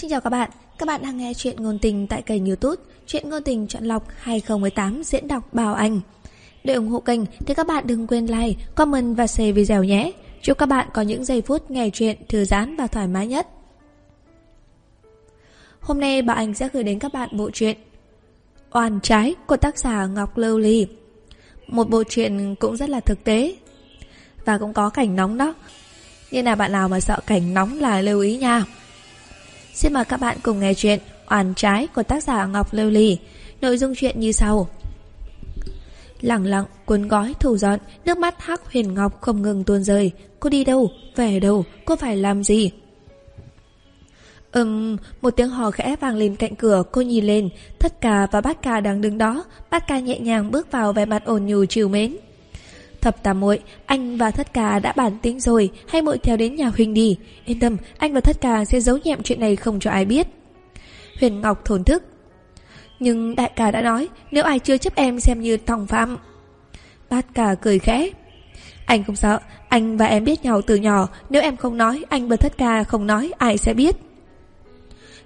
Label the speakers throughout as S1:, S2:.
S1: Xin chào các bạn, các bạn đang nghe chuyện ngôn tình tại kênh youtube Chuyện ngôn tình chọn lọc 2018 diễn đọc Bảo Anh. Để ủng hộ kênh thì các bạn đừng quên like, comment và share video nhé. Chúc các bạn có những giây phút nghe chuyện thư giãn và thoải mái nhất. Hôm nay Bảo Anh sẽ gửi đến các bạn bộ truyện Oan trái của tác giả Ngọc Lưu Ly. Một bộ truyện cũng rất là thực tế Và cũng có cảnh nóng đó. Nên là bạn nào mà sợ cảnh nóng là lưu ý nha. Xin mời các bạn cùng nghe chuyện Oan trái của tác giả Ngọc Lưu Ly Nội dung chuyện như sau Lặng lặng cuốn gói thủ dọn Nước mắt Hắc Huyền Ngọc không ngừng tuôn rơi Cô đi đâu? Về đâu? Cô phải làm gì? Ừm, một tiếng hò khẽ vang lên cạnh cửa, cô nhìn lên, Thất Cà và Bát Cà đang đứng đó, Bát Cà nhẹ nhàng bước vào vẻ mặt ồn nhù chiều mến. Thập tà muội, anh và Thất Cà đã bản tính rồi, hay muội theo đến nhà huynh đi. Yên tâm, anh và Thất Cà sẽ giấu nhẹm chuyện này không cho ai biết. Huyền Ngọc thổn thức. Nhưng đại ca đã nói, nếu ai chưa chấp em xem như thòng phạm. Bát Cà cười khẽ. Anh không sợ, anh và em biết nhau từ nhỏ, nếu em không nói, anh và Thất Cà không nói, ai sẽ biết.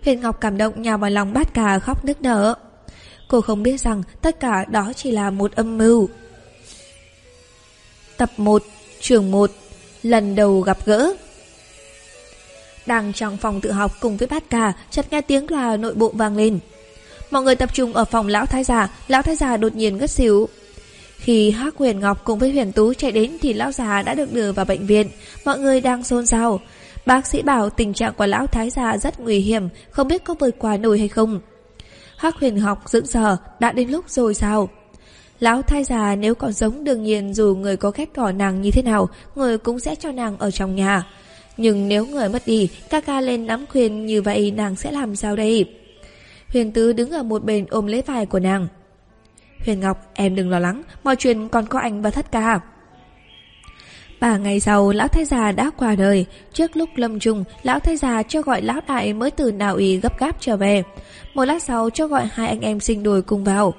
S1: Huyền Ngọc cảm động nhào vào lòng bát cà khóc nức nở. Cô không biết rằng tất cả đó chỉ là một âm mưu. Tập 1, trường 1, lần đầu gặp gỡ. Đang trong phòng tự học cùng với bát cà, chợt nghe tiếng là nội bộ vang lên. Mọi người tập trung ở phòng lão thái già, lão thái già đột nhiên ngất xỉu. Khi Hắc Huyền Ngọc cùng với Huyền Tú chạy đến thì lão già đã được đưa vào bệnh viện, mọi người đang xôn xao. Bác sĩ bảo tình trạng của lão thái già rất nguy hiểm, không biết có vượt qua nổi hay không. Hắc huyền học dưỡng sờ, đã đến lúc rồi sao? Lão thái già nếu còn sống đương nhiên dù người có ghét bỏ nàng như thế nào, người cũng sẽ cho nàng ở trong nhà. Nhưng nếu người mất đi, ca ca lên nắm khuyên như vậy nàng sẽ làm sao đây? Huyền Tứ đứng ở một bên ôm lấy vai của nàng. Huyền Ngọc, em đừng lo lắng, mọi chuyện còn có anh và thất ca. Ba ngày sau, lão thái già đã qua đời. Trước lúc lâm trùng, lão thái già cho gọi lão đại mới từ nào ý gấp gáp trở về. Một lát sau cho gọi hai anh em sinh đồi cùng vào.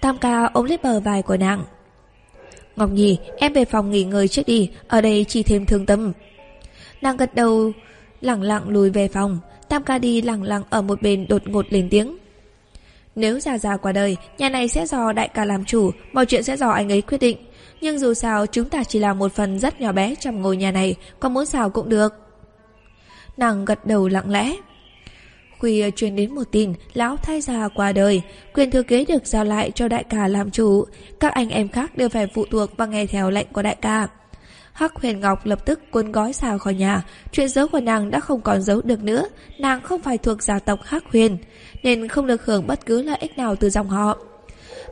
S1: Tam ca ôm lấy bờ vai của nàng. Ngọc Nhi, em về phòng nghỉ ngơi trước đi, ở đây chỉ thêm thương tâm. Nàng gật đầu, lặng lặng lùi về phòng. Tam ca đi lặng lặng ở một bên đột ngột lên tiếng. Nếu già già qua đời, nhà này sẽ do đại ca làm chủ, mọi chuyện sẽ do anh ấy quyết định. Nhưng dù sao chúng ta chỉ là một phần rất nhỏ bé trong ngôi nhà này Có muốn sao cũng được Nàng gật đầu lặng lẽ quy ờ, truyền đến một tin Lão thái già qua đời. Quyền thừa kế được giao lại cho đại ca làm chủ. Các anh em khác đều phải phụ thuộc Và nghe theo lệnh của đại ca. Hắc huyền ngọc lập tức cuốn gói xào khỏi nhà. Chuyện giấu của nàng đã không còn giấu được nữa. Nàng không phải thuộc gia tộc Hắc huyền Nên không được hưởng bất cứ lợi ích nào từ dòng họ.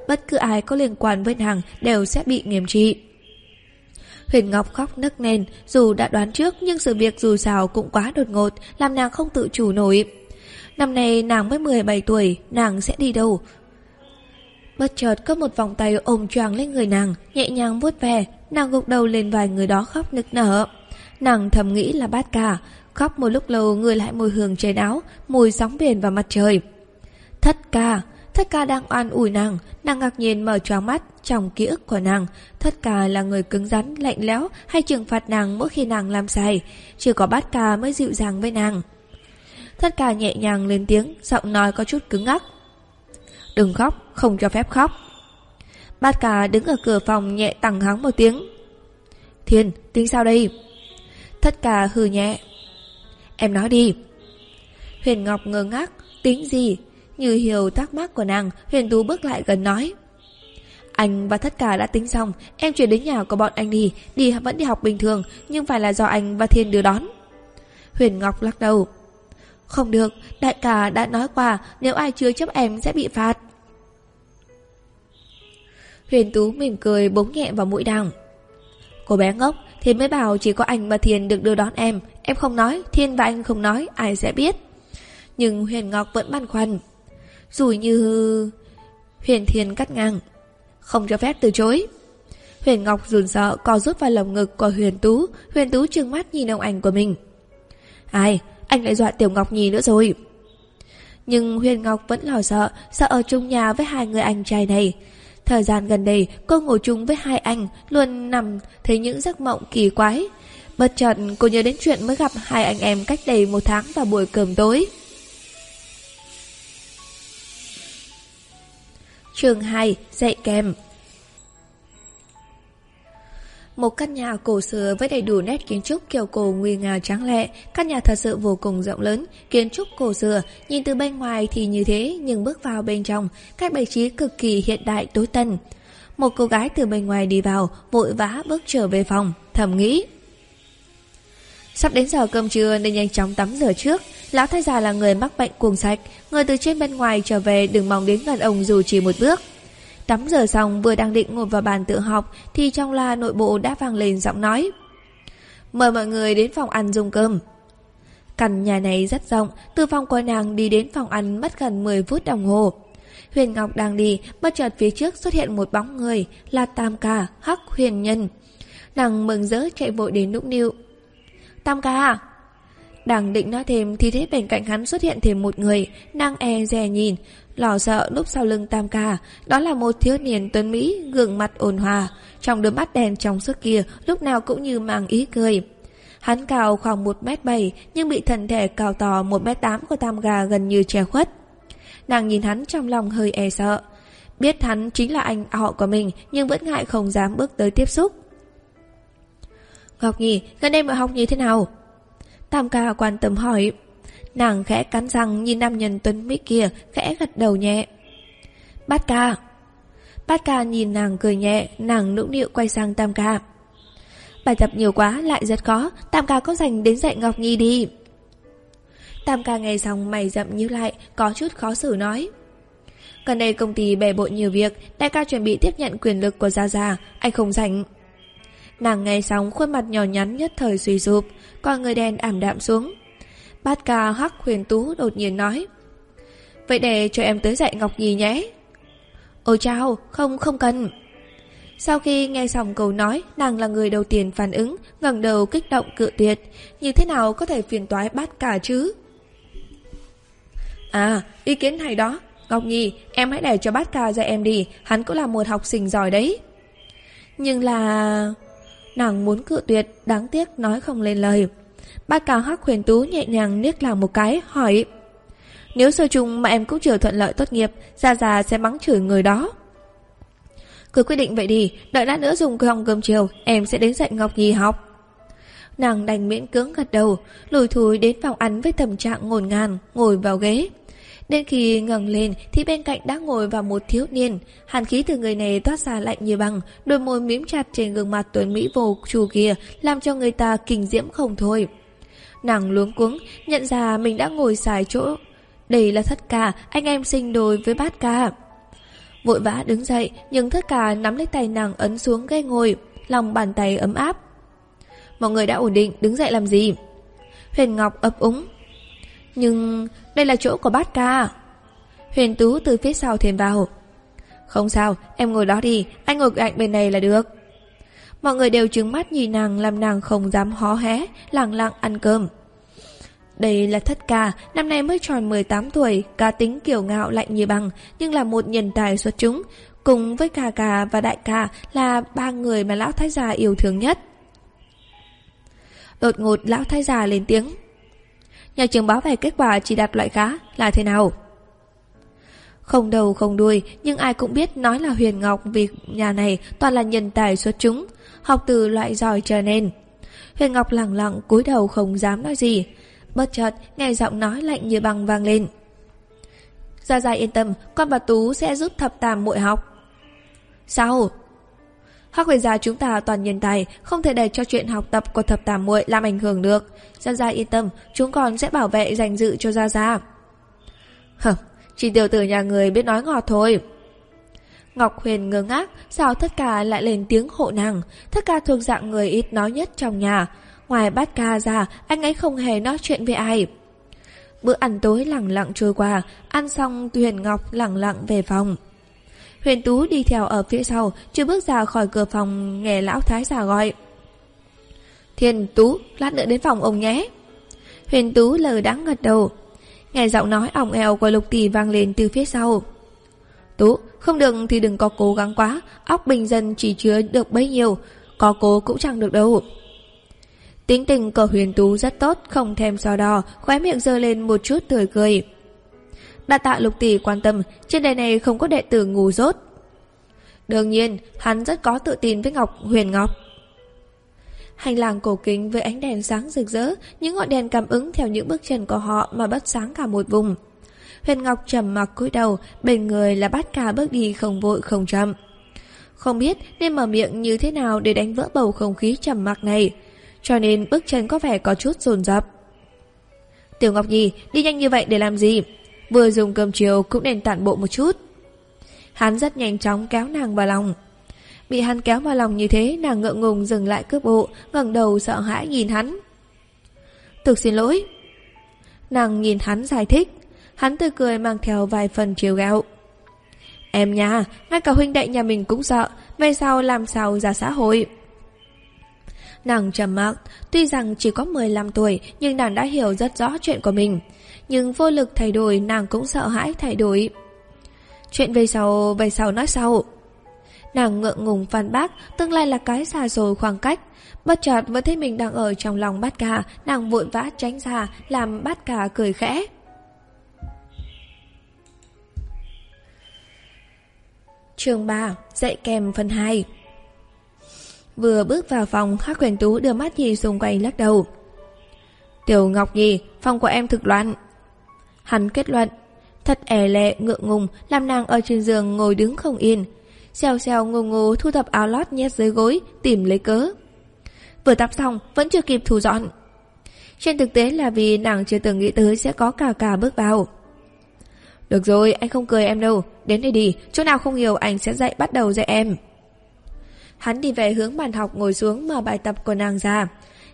S1: Bất cứ ai có liên quan với nàng đều sẽ bị nghiêm trị. Huyền Ngọc khóc nức nên, dù đã đoán trước nhưng sự việc dù sao cũng quá đột ngột, làm nàng không tự chủ nổi. Năm nay nàng mới 17 tuổi, nàng sẽ đi đâu? Bất chợt có một vòng tay ôm choàng lên người nàng, nhẹ nhàng vuốt ve, nàng gục đầu lên vài người đó khóc nức nở. Nàng thầm nghĩ là bát cả, khóc một lúc lâu người lại mùi hương trên áo, mùi sóng biển và mặt trời. Thất ca, Thất ca đang oan ủi nàng, nàng ngạc nhiên mở choáng mắt trong ký ức của nàng. Thất ca là người cứng rắn, lạnh lẽo hay trừng phạt nàng mỗi khi nàng làm sai. Chỉ có bát ca mới dịu dàng với nàng. Thất ca nhẹ nhàng lên tiếng, giọng nói có chút cứng ngắc. Đừng khóc, không cho phép khóc. Bát ca đứng ở cửa phòng nhẹ tặng hắng một tiếng. Thiên, tính sao đây? Thất ca hừ nhẹ. Em nói đi. Huyền Ngọc ngơ ngác, tính gì? Như hiểu thắc mắc của nàng, Huyền Tú bước lại gần nói. Anh và tất cả đã tính xong, em chuyển đến nhà của bọn anh đi, đi vẫn đi học bình thường, nhưng phải là do anh và Thiên đưa đón. Huyền Ngọc lắc đầu. Không được, đại ca đã nói qua, nếu ai chưa chấp em sẽ bị phạt. Huyền Tú mỉm cười búng nhẹ vào mũi đằng. Cô bé ngốc, Thiên mới bảo chỉ có anh và Thiên được đưa đón em. Em không nói, Thiên và anh không nói, ai sẽ biết. Nhưng Huyền Ngọc vẫn băn khoăn. Dù như... Huyền Thiên cắt ngang. Không cho phép từ chối. Huyền Ngọc run sợ co rút vào lồng ngực của Huyền Tú. Huyền Tú trừng mắt nhìn ông ảnh của mình. Ai? anh lại dọa Tiểu Ngọc nhì nữa rồi. Nhưng Huyền Ngọc vẫn lo sợ, sợ ở chung nhà với hai người anh trai này. Thời gian gần đây, cô ngủ chung với hai anh, luôn nằm thấy những giấc mộng kỳ quái. Bất chợt cô nhớ đến chuyện mới gặp hai anh em cách đây một tháng vào buổi cơm tối. Trường hai dạy kèm một căn nhà cổ xưa với đầy đủ nét kiến trúc kiểu cổ nguy nga tráng lệ, căn nhà thật sự vô cùng rộng lớn, kiến trúc cổ xưa, nhìn từ bên ngoài thì như thế, nhưng bước vào bên trong, các bày trí cực kỳ hiện đại tối tân. Một cô gái từ bên ngoài đi vào, vội vã bước trở về phòng, thầm nghĩ. Sắp đến giờ cơm trưa nên nhanh chóng tắm rửa trước. Lão thái già là người mắc bệnh cuồng sạch, người từ trên bên ngoài trở về đừng mong đến gần ông dù chỉ một bước. Tắm giờ xong vừa đang định ngồi vào bàn tự học thì trong la nội bộ đã vang lên giọng nói. Mời mọi người đến phòng ăn dùng cơm. Căn nhà này rất rộng, từ phòng của nàng đi đến phòng ăn mất gần 10 phút đồng hồ. Huyền Ngọc đang đi, bất chợt phía trước xuất hiện một bóng người, là Tam Ca, Hắc Huyền Nhân. Nàng mừng rỡ chạy vội đến nũng nịu. Tam Ca! À, đang định nói thêm thì thấy bên cạnh hắn xuất hiện thêm một người, đang e dè nhìn, lò sợ núp sau lưng Tam Ca, đó là một thiếu niên tuấn Mỹ, gương mặt ôn hòa, trong đôi mắt đèn trong suốt kia lúc nào cũng như mang ý cười. Hắn cao khoảng 1m7 nhưng bị thân thể cao to 1m8 của Tam Ca gần như che khuất. Nàng nhìn hắn trong lòng hơi e sợ. Biết hắn chính là anh họ của mình nhưng vẫn ngại không dám bước tới tiếp xúc. Ngọc Nhi, gần đây mọi học như thế nào? Tam ca quan tâm hỏi. Nàng khẽ cắn răng nhìn nam nhân tuấn mỹ kia, khẽ gật đầu nhẹ. Bát ca. Bát ca nhìn nàng cười nhẹ, nàng nũng nịu quay sang Tam ca. Bài tập nhiều quá lại rất khó, Tam ca có dành đến dạy Ngọc Nhi đi. Tam ca nghe xong mày rậm như lại, có chút khó xử nói. Gần đây công ty bề bộn nhiều việc, đại ca chuẩn bị tiếp nhận quyền lực của Gia Gia, anh không rảnh. Nàng nghe xong khuôn mặt nhỏ nhắn nhất thời suy sụp, con người đen ảm đạm xuống. Bát ca hắc huyền tú đột nhiên nói. Vậy để cho em tới dạy Ngọc Nhi nhé. Ôi chao, không không cần. Sau khi nghe xong câu nói, nàng là người đầu tiên phản ứng, ngẩng đầu kích động cự tuyệt. Như thế nào có thể phiền toái bát cả chứ? À, ý kiến hay đó. Ngọc Nhi, em hãy để cho bát ca dạy em đi, hắn cũng là một học sinh giỏi đấy. Nhưng là... Nàng muốn cự tuyệt, đáng tiếc nói không lên lời. ba cao hắc huyền tú nhẹ nhàng niếc làm một cái, hỏi Nếu sơ chung mà em cũng chưa thuận lợi tốt nghiệp, ra già sẽ mắng chửi người đó. Cứ quyết định vậy đi, đợi lát nữa dùng cơm cơm chiều, em sẽ đến dạy Ngọc Nhi học. Nàng đành miễn cưỡng gật đầu, lùi thúi đến phòng ăn với tâm trạng ngổn ngang, ngồi vào ghế. Đến khi ngẩng lên thì bên cạnh đã ngồi vào một thiếu niên, hàn khí từ người này toát ra lạnh như băng, đôi môi mím chặt trên gương mặt tuấn mỹ vô chủ kia, làm cho người ta kinh diễm không thôi. Nàng luống cuống, nhận ra mình đã ngồi sai chỗ. Đây là thất ca, anh em sinh đôi với bát ca. Vội vã đứng dậy, nhưng thất ca nắm lấy tay nàng ấn xuống ghế ngồi, lòng bàn tay ấm áp. Mọi người đã ổn định, đứng dậy làm gì? Huyền Ngọc ấp úng. Nhưng đây là chỗ của bát ca. Huyền Tú từ phía sau thêm vào. Không sao, em ngồi đó đi, anh ngồi cạnh bên này là được. Mọi người đều trứng mắt nhìn nàng làm nàng không dám hó hé, lặng lặng ăn cơm. Đây là thất ca, năm nay mới tròn 18 tuổi, cá tính kiểu ngạo lạnh như băng, nhưng là một nhân tài xuất chúng. Cùng với ca ca và đại ca là ba người mà lão thái già yêu thương nhất. Đột ngột lão thái già lên tiếng. Nhà trường báo về kết quả chỉ đạt loại khá là thế nào? Không đầu không đuôi, nhưng ai cũng biết nói là Huyền Ngọc vì nhà này toàn là nhân tài xuất chúng, học từ loại giỏi trở nên. Huyền Ngọc lẳng lặng cúi đầu không dám nói gì. Bất chợt, nghe giọng nói lạnh như băng vang lên. Gia Gia yên tâm, con bà Tú sẽ giúp thập tam muội học. Sao? Hắc huyền gia chúng ta toàn nhân tài, không thể để cho chuyện học tập của thập tam muội làm ảnh hưởng được. Gia Gia yên tâm, chúng còn sẽ bảo vệ danh dự cho Gia Gia. Hờ, chỉ tiểu tử nhà người biết nói ngọt thôi. Ngọc Huyền ngơ ngác, sao tất cả lại lên tiếng hộ nàng. Tất cả thuộc dạng người ít nói nhất trong nhà. Ngoài bát ca ra, anh ấy không hề nói chuyện với ai. Bữa ăn tối lặng lặng trôi qua, ăn xong Huyền Ngọc lặng lặng về phòng. Huyền Tú đi theo ở phía sau, chưa bước ra khỏi cửa phòng nghe lão thái giả gọi. Thiên Tú, lát nữa đến phòng ông nhé. Huyền Tú lờ đáng gật đầu. Nghe giọng nói ỏng eo của Lục tỷ vang lên từ phía sau. Tú, không được thì đừng có cố gắng quá, óc bình dân chỉ chứa được bấy nhiêu, có cố cũng chẳng được đâu. Tính tình của huyền tú rất tốt, không thèm so đo, khóe miệng dơ lên một chút tươi cười. Đã tạ lục tỷ quan tâm, trên đời này không có đệ tử ngu dốt. Đương nhiên, hắn rất có tự tin với Ngọc Huyền Ngọc. Hành lang cổ kính với ánh đèn sáng rực rỡ, những ngọn đèn cảm ứng theo những bước chân của họ mà bắt sáng cả một vùng. Huyền Ngọc trầm mặc cúi đầu, bên người là bát ca bước đi không vội không chậm. Không biết nên mở miệng như thế nào để đánh vỡ bầu không khí trầm mặc này, cho nên bước chân có vẻ có chút dồn dập. Tiểu Ngọc Nhi, đi nhanh như vậy để làm gì? Vừa dùng cơm chiều cũng nên tản bộ một chút. Hắn rất nhanh chóng kéo nàng vào lòng. Bị hắn kéo vào lòng như thế, nàng ngượng ngùng dừng lại cướp bộ, ngẩng đầu sợ hãi nhìn hắn. Thực xin lỗi. Nàng nhìn hắn giải thích, hắn tươi cười mang theo vài phần chiều gạo. Em nha, ngay cả huynh đệ nhà mình cũng sợ, về sau làm sao ra xã hội. Nàng trầm mặc, tuy rằng chỉ có 15 tuổi nhưng nàng đã hiểu rất rõ chuyện của mình. Nhưng vô lực thay đổi nàng cũng sợ hãi thay đổi. Chuyện về sau, về sau nói sau. Nàng ngượng ngùng phản bác, tương lai là cái xa rồi khoảng cách. Bất chợt vẫn thấy mình đang ở trong lòng bát cà, nàng vội vã tránh ra, làm bát cà cười khẽ. Trường 3, dạy kèm phần 2 Vừa bước vào phòng, Khắc Huyền Tú đưa mắt nhìn xung quanh lắc đầu. Tiểu Ngọc Nhi, phòng của em thực loạn. Hắn kết luận, thật ẻ lệ ngượng ngùng, làm nàng ở trên giường ngồi đứng không yên. Xèo xèo ngô ngô thu thập áo lót nhét dưới gối, tìm lấy cớ. Vừa tắm xong, vẫn chưa kịp thu dọn. Trên thực tế là vì nàng chưa từng nghĩ tới sẽ có cả cả bước vào. Được rồi, anh không cười em đâu. Đến đây đi, chỗ nào không hiểu anh sẽ dạy bắt đầu dạy em. Hắn đi về hướng bàn học ngồi xuống mở bài tập của nàng ra.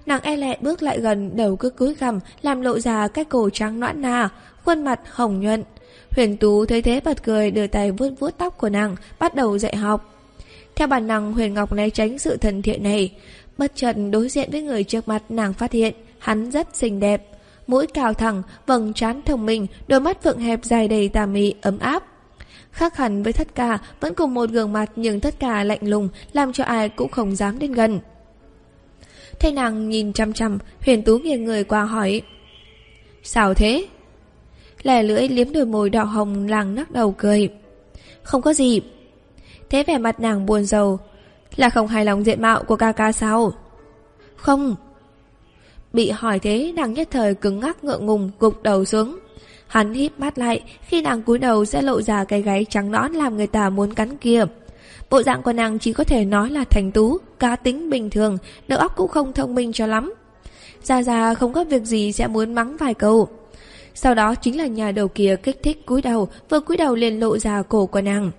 S1: Nàng e lẹ bước lại gần, đầu cứ cúi gằm, làm lộ ra cái cổ trắng noãn nà, khuôn mặt hồng nhuận. Huyền Tú thấy thế bật cười đưa tay vuốt vuốt tóc của nàng, bắt đầu dạy học. Theo bản năng Huyền Ngọc né tránh sự thân thiện này, bất chợt đối diện với người trước mặt nàng phát hiện hắn rất xinh đẹp, mũi cao thẳng, vầng trán thông minh, đôi mắt vượng hẹp dài đầy tà mị ấm áp. Khác hẳn với thất cả, vẫn cùng một gương mặt nhưng thất cả lạnh lùng, làm cho ai cũng không dám đến gần. Thấy nàng nhìn chăm chăm, huyền tú nghiêng người qua hỏi. Sao thế? Lẻ lưỡi liếm đôi môi đỏ hồng làng nắc đầu cười. Không có gì. Thế vẻ mặt nàng buồn rầu. Là không hài lòng diện mạo của ca ca sao? Không. Bị hỏi thế nàng nhất thời cứng ngắc ngượng ngùng gục đầu xuống. Hắn híp mắt lại, khi nàng cúi đầu sẽ lộ ra cái gáy trắng nõn làm người ta muốn cắn kia. Bộ dạng của nàng chỉ có thể nói là thành tú, cá tính bình thường, đầu óc cũng không thông minh cho lắm. Ra ra không có việc gì sẽ muốn mắng vài câu. Sau đó chính là nhà đầu kia kích thích cúi đầu, vừa cúi đầu liền lộ ra cổ của nàng.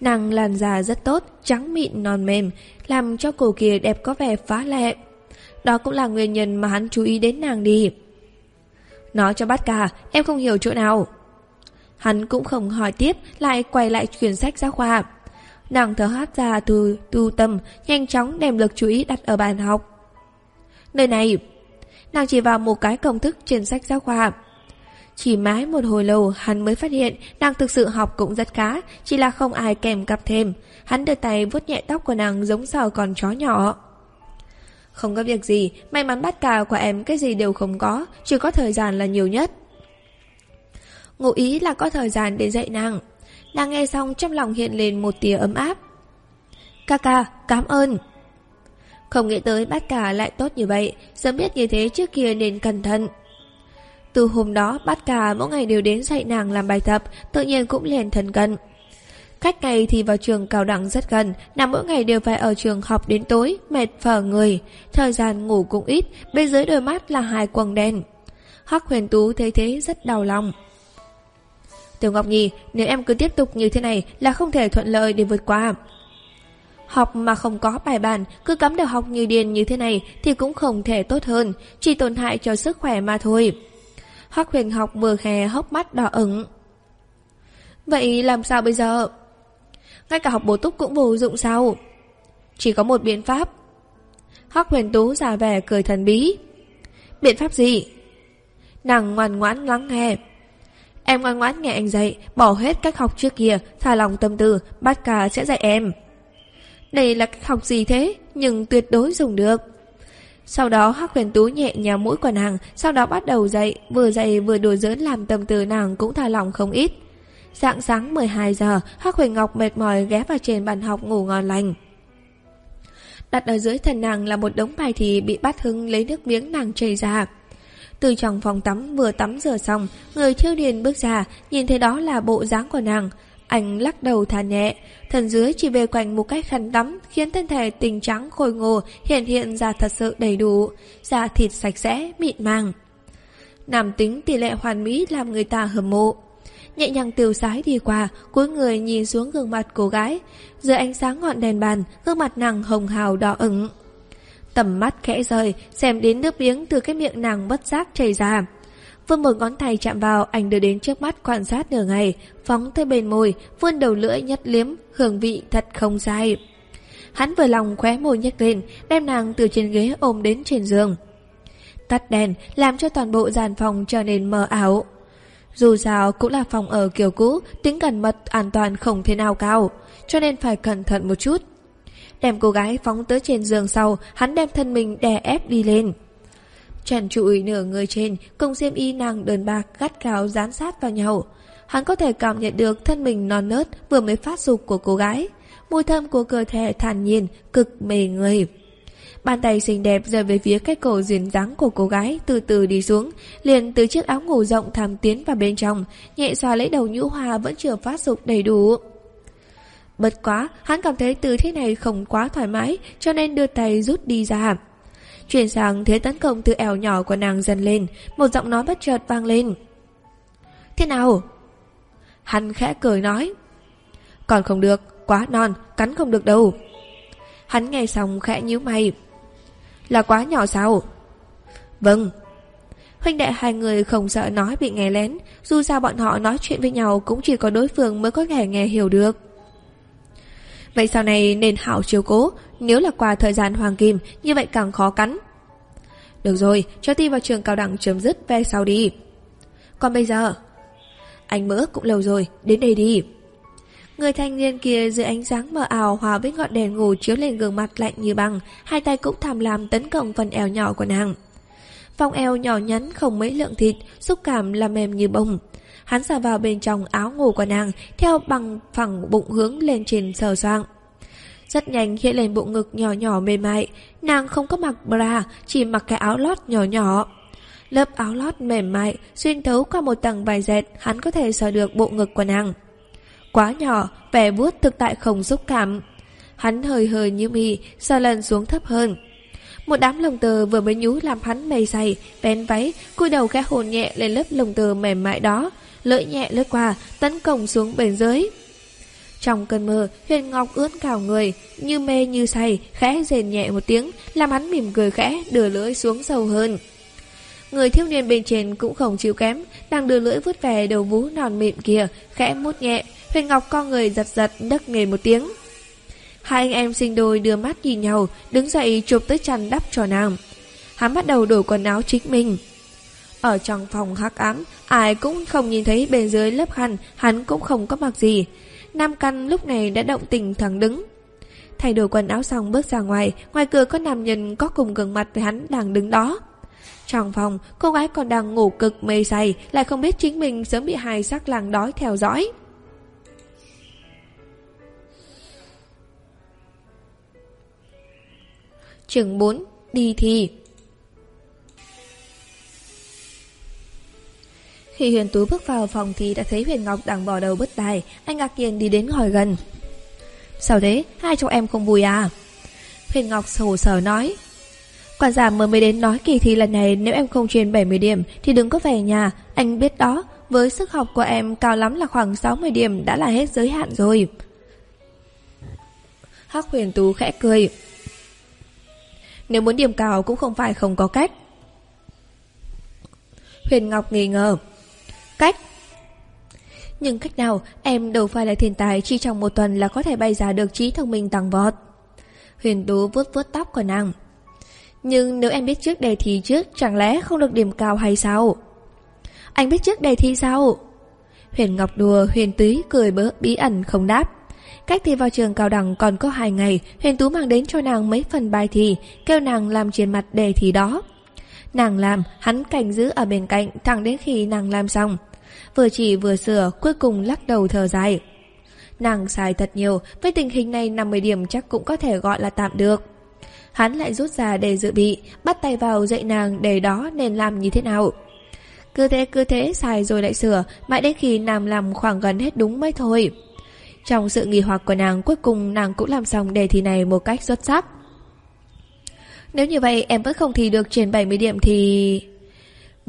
S1: Nàng làn da rất tốt, trắng mịn non mềm, làm cho cổ kia đẹp có vẻ phá lệ. Đó cũng là nguyên nhân mà hắn chú ý đến nàng đi. Nói cho bát ca, em không hiểu chỗ nào. Hắn cũng không hỏi tiếp, lại quay lại quyển sách giáo khoa. Nàng thở hát ra từ tu tâm, nhanh chóng đem lực chú ý đặt ở bàn học. Nơi này, nàng chỉ vào một cái công thức trên sách giáo khoa. Chỉ mãi một hồi lâu hắn mới phát hiện nàng thực sự học cũng rất khá, chỉ là không ai kèm cặp thêm. Hắn đưa tay vuốt nhẹ tóc của nàng giống sờ còn chó nhỏ. Không có việc gì, may mắn bắt cà của em cái gì đều không có, chỉ có thời gian là nhiều nhất. Ngụ ý là có thời gian để dạy nàng. Nàng nghe xong trong lòng hiện lên một tia ấm áp. Ca ca, cảm ơn. Không nghĩ tới bát cả lại tốt như vậy, sớm biết như thế trước kia nên cẩn thận. Từ hôm đó, bắt cả mỗi ngày đều đến dạy nàng làm bài tập, tự nhiên cũng liền thân cận. Cách ngày thì vào trường cao đẳng rất gần, nàng mỗi ngày đều phải ở trường học đến tối, mệt phở người. Thời gian ngủ cũng ít, bên dưới đôi mắt là hai quầng đen. hắc huyền tú thấy thế rất đau lòng. Tiểu Ngọc Nhi, nếu em cứ tiếp tục như thế này là không thể thuận lợi để vượt qua. Học mà không có bài bản, cứ cắm đầu học như điên như thế này thì cũng không thể tốt hơn, chỉ tổn hại cho sức khỏe mà thôi. Hoắc huyền học vừa hè hốc mắt đỏ ửng. Vậy làm sao bây giờ? Ngay cả học bổ túc cũng vô dụng sao? Chỉ có một biện pháp. Hoác huyền tú giả vẻ cười thần bí. Biện pháp gì? Nàng ngoan ngoãn lắng nghe. Em ngoan ngoãn nghe anh dạy, Bỏ hết cách học trước kia, Thả lòng tâm tư Bát cả sẽ dạy em. Đây là cách học gì thế, Nhưng tuyệt đối dùng được. Sau đó Hắc Huyền Tú nhẹ nhàng mũi của nàng, sau đó bắt đầu dậy, vừa dậy vừa đùa giỡn làm tâm tư nàng cũng thả lỏng không ít. Dạng sáng 12 giờ, Hắc Huyền Ngọc mệt mỏi ghé vào trên bàn học ngủ ngon lành. Đặt ở dưới thân nàng là một đống bài thì bị bắt hưng lấy nước miếng nàng chảy ra. Từ trong phòng tắm vừa tắm rửa xong, người thiêu điền bước ra, nhìn thấy đó là bộ dáng của nàng. Anh lắc đầu thả nhẹ, thân dưới chỉ bề quanh một cái khăn tắm, khiến thân thể tình trắng khôi ngô hiện hiện ra thật sự đầy đủ, da thịt sạch sẽ, mịn màng. Nam tính tỷ lệ hoàn mỹ làm người ta hâm mộ. Nhẹ nhàng tiêu sái đi qua, cuối người nhìn xuống gương mặt cô gái. Dưới ánh sáng ngọn đèn bàn, gương mặt nàng hồng hào đỏ ửng. Tầm mắt khẽ rời, xem đến nước miếng từ cái miệng nàng bất giác chảy ra. Vươn một ngón tay chạm vào, anh đưa đến trước mắt quan sát nửa ngày, phóng tới bên môi, vươn đầu lưỡi nhất liếm, hương vị thật không sai. Hắn vừa lòng khóe môi nhếch lên, đem nàng từ trên ghế ôm đến trên giường. Tắt đèn, làm cho toàn bộ dàn phòng trở nên mờ ảo. Dù sao cũng là phòng ở kiểu cũ, tính cẩn mật an toàn không thể nào cao, cho nên phải cẩn thận một chút. Đem cô gái phóng tới trên giường sau, hắn đem thân mình đè ép đi lên. Trần trụi nửa người trên, cùng xem y nàng đơn bạc gắt gáo dán sát vào nhau. Hắn có thể cảm nhận được thân mình non nớt vừa mới phát dục của cô gái. Mùi thơm của cơ thể thản nhiên, cực mề người. Bàn tay xinh đẹp rời về phía cái cổ duyên dáng của cô gái từ từ đi xuống, liền từ chiếc áo ngủ rộng thảm tiến vào bên trong, nhẹ xoa lấy đầu nhũ hoa vẫn chưa phát dục đầy đủ. Bất quá, hắn cảm thấy từ thế này không quá thoải mái, cho nên đưa tay rút đi ra. Chuyển sang thế tấn công từ eo nhỏ của nàng dần lên, một giọng nói bất chợt vang lên. Thế nào? Hắn khẽ cười nói. Còn không được, quá non, cắn không được đâu. Hắn nghe xong khẽ nhíu mày. Là quá nhỏ sao? Vâng. Huynh đệ hai người không sợ nói bị nghe lén, dù sao bọn họ nói chuyện với nhau cũng chỉ có đối phương mới có thể nghe hiểu được. Vậy sau này nên hảo chiếu cố, nếu là qua thời gian hoàng kim, như vậy càng khó cắn. Được rồi, cho thi vào trường cao đẳng chấm dứt về sau đi. Còn bây giờ... Anh mỡ cũng lâu rồi, đến đây đi. Người thanh niên kia dưới ánh sáng mờ ảo hòa với ngọn đèn ngủ chiếu lên gương mặt lạnh như băng, hai tay cũng tham lam tấn công phần eo nhỏ của nàng. Vòng eo nhỏ nhắn không mấy lượng thịt, xúc cảm là mềm như bông. Hắn xả vào bên trong áo ngủ của nàng, theo bằng phẳng bụng hướng lên trên sờ soạng. Rất nhanh hiện lên bộ ngực nhỏ nhỏ mềm mại, nàng không có mặc bra, chỉ mặc cái áo lót nhỏ nhỏ. Lớp áo lót mềm mại, xuyên thấu qua một tầng vải dệt, hắn có thể sờ được bộ ngực của nàng. Quá nhỏ, vẻ vuốt thực tại không xúc cảm. Hắn hơi hơi như mì, sờ lần xuống thấp hơn. Một đám lồng tờ vừa mới nhú làm hắn mây say, vén váy, cúi đầu khẽ hồn nhẹ lên lớp lồng tờ mềm mại đó, lưỡi nhẹ lướt qua, tấn công xuống bên dưới. Trong cơn mơ, Huyền Ngọc ướn cào người, như mê như say, khẽ rền nhẹ một tiếng, làm hắn mỉm cười khẽ, đưa lưỡi xuống sâu hơn. Người thiếu niên bên trên cũng không chịu kém, đang đưa lưỡi vút về đầu vú non mịn kia, khẽ mút nhẹ, Huyền Ngọc co người giật giật, đứt nghề một tiếng. Hai anh em sinh đôi đưa mắt nhìn nhau, đứng dậy chụp tới chăn đắp cho nàng. Hắn bắt đầu đổi quần áo chính mình. Ở trong phòng hắc ám, ai cũng không nhìn thấy bên dưới lớp khăn, hắn cũng không có mặc gì. Nam Căn lúc này đã động tình thẳng đứng. Thay đổi quần áo xong bước ra ngoài, ngoài cửa có nam nhân có cùng gần mặt với hắn đang đứng đó. Trong phòng, cô gái còn đang ngủ cực mê say, lại không biết chính mình sớm bị hai sắc làng đói theo dõi. Trường 4. Đi thi Khi Huyền Tú bước vào phòng thì đã thấy Huyền Ngọc đang bỏ đầu bứt tai, anh ngạc nhiên đi đến ngồi gần. Sao thế? Hai cháu em không vui à? Huyền Ngọc sầu sở nói. Quản giả mới mới đến nói kỳ thi lần này nếu em không truyền 70 điểm thì đừng có về nhà, anh biết đó. Với sức học của em cao lắm là khoảng 60 điểm đã là hết giới hạn rồi. Hắc huyền tú khẽ cười. Nếu muốn điểm cao cũng không phải không có cách. Huyền Ngọc nghi ngờ. Cách? Nhưng cách nào em đâu phải là thiên tài chỉ trong một tuần là có thể bay ra được trí thông minh tăng vọt. Huyền Tú vuốt vuốt tóc của nàng. Nhưng nếu em biết trước đề thi trước chẳng lẽ không được điểm cao hay sao? Anh biết trước đề thi sao? Huyền Ngọc đùa, Huyền Túy cười bớ bí ẩn không đáp. Cách thi vào trường cao đẳng còn có hai ngày, Huyền Tú mang đến cho nàng mấy phần bài thi, kêu nàng làm trên mặt đề thi đó. Nàng làm, hắn cảnh giữ ở bên cạnh thẳng đến khi nàng làm xong. Vừa chỉ vừa sửa, cuối cùng lắc đầu thở dài. Nàng xài thật nhiều, với tình hình này 50 điểm chắc cũng có thể gọi là tạm được. Hắn lại rút ra để dự bị, bắt tay vào dạy nàng để đó nên làm như thế nào. Cứ thế cứ thế xài rồi lại sửa, mãi đến khi nàng làm khoảng gần hết đúng mới thôi. Trong sự nghỉ hoặc của nàng, cuối cùng nàng cũng làm xong đề thi này một cách xuất sắc. Nếu như vậy em vẫn không thi được trên 70 điểm thì...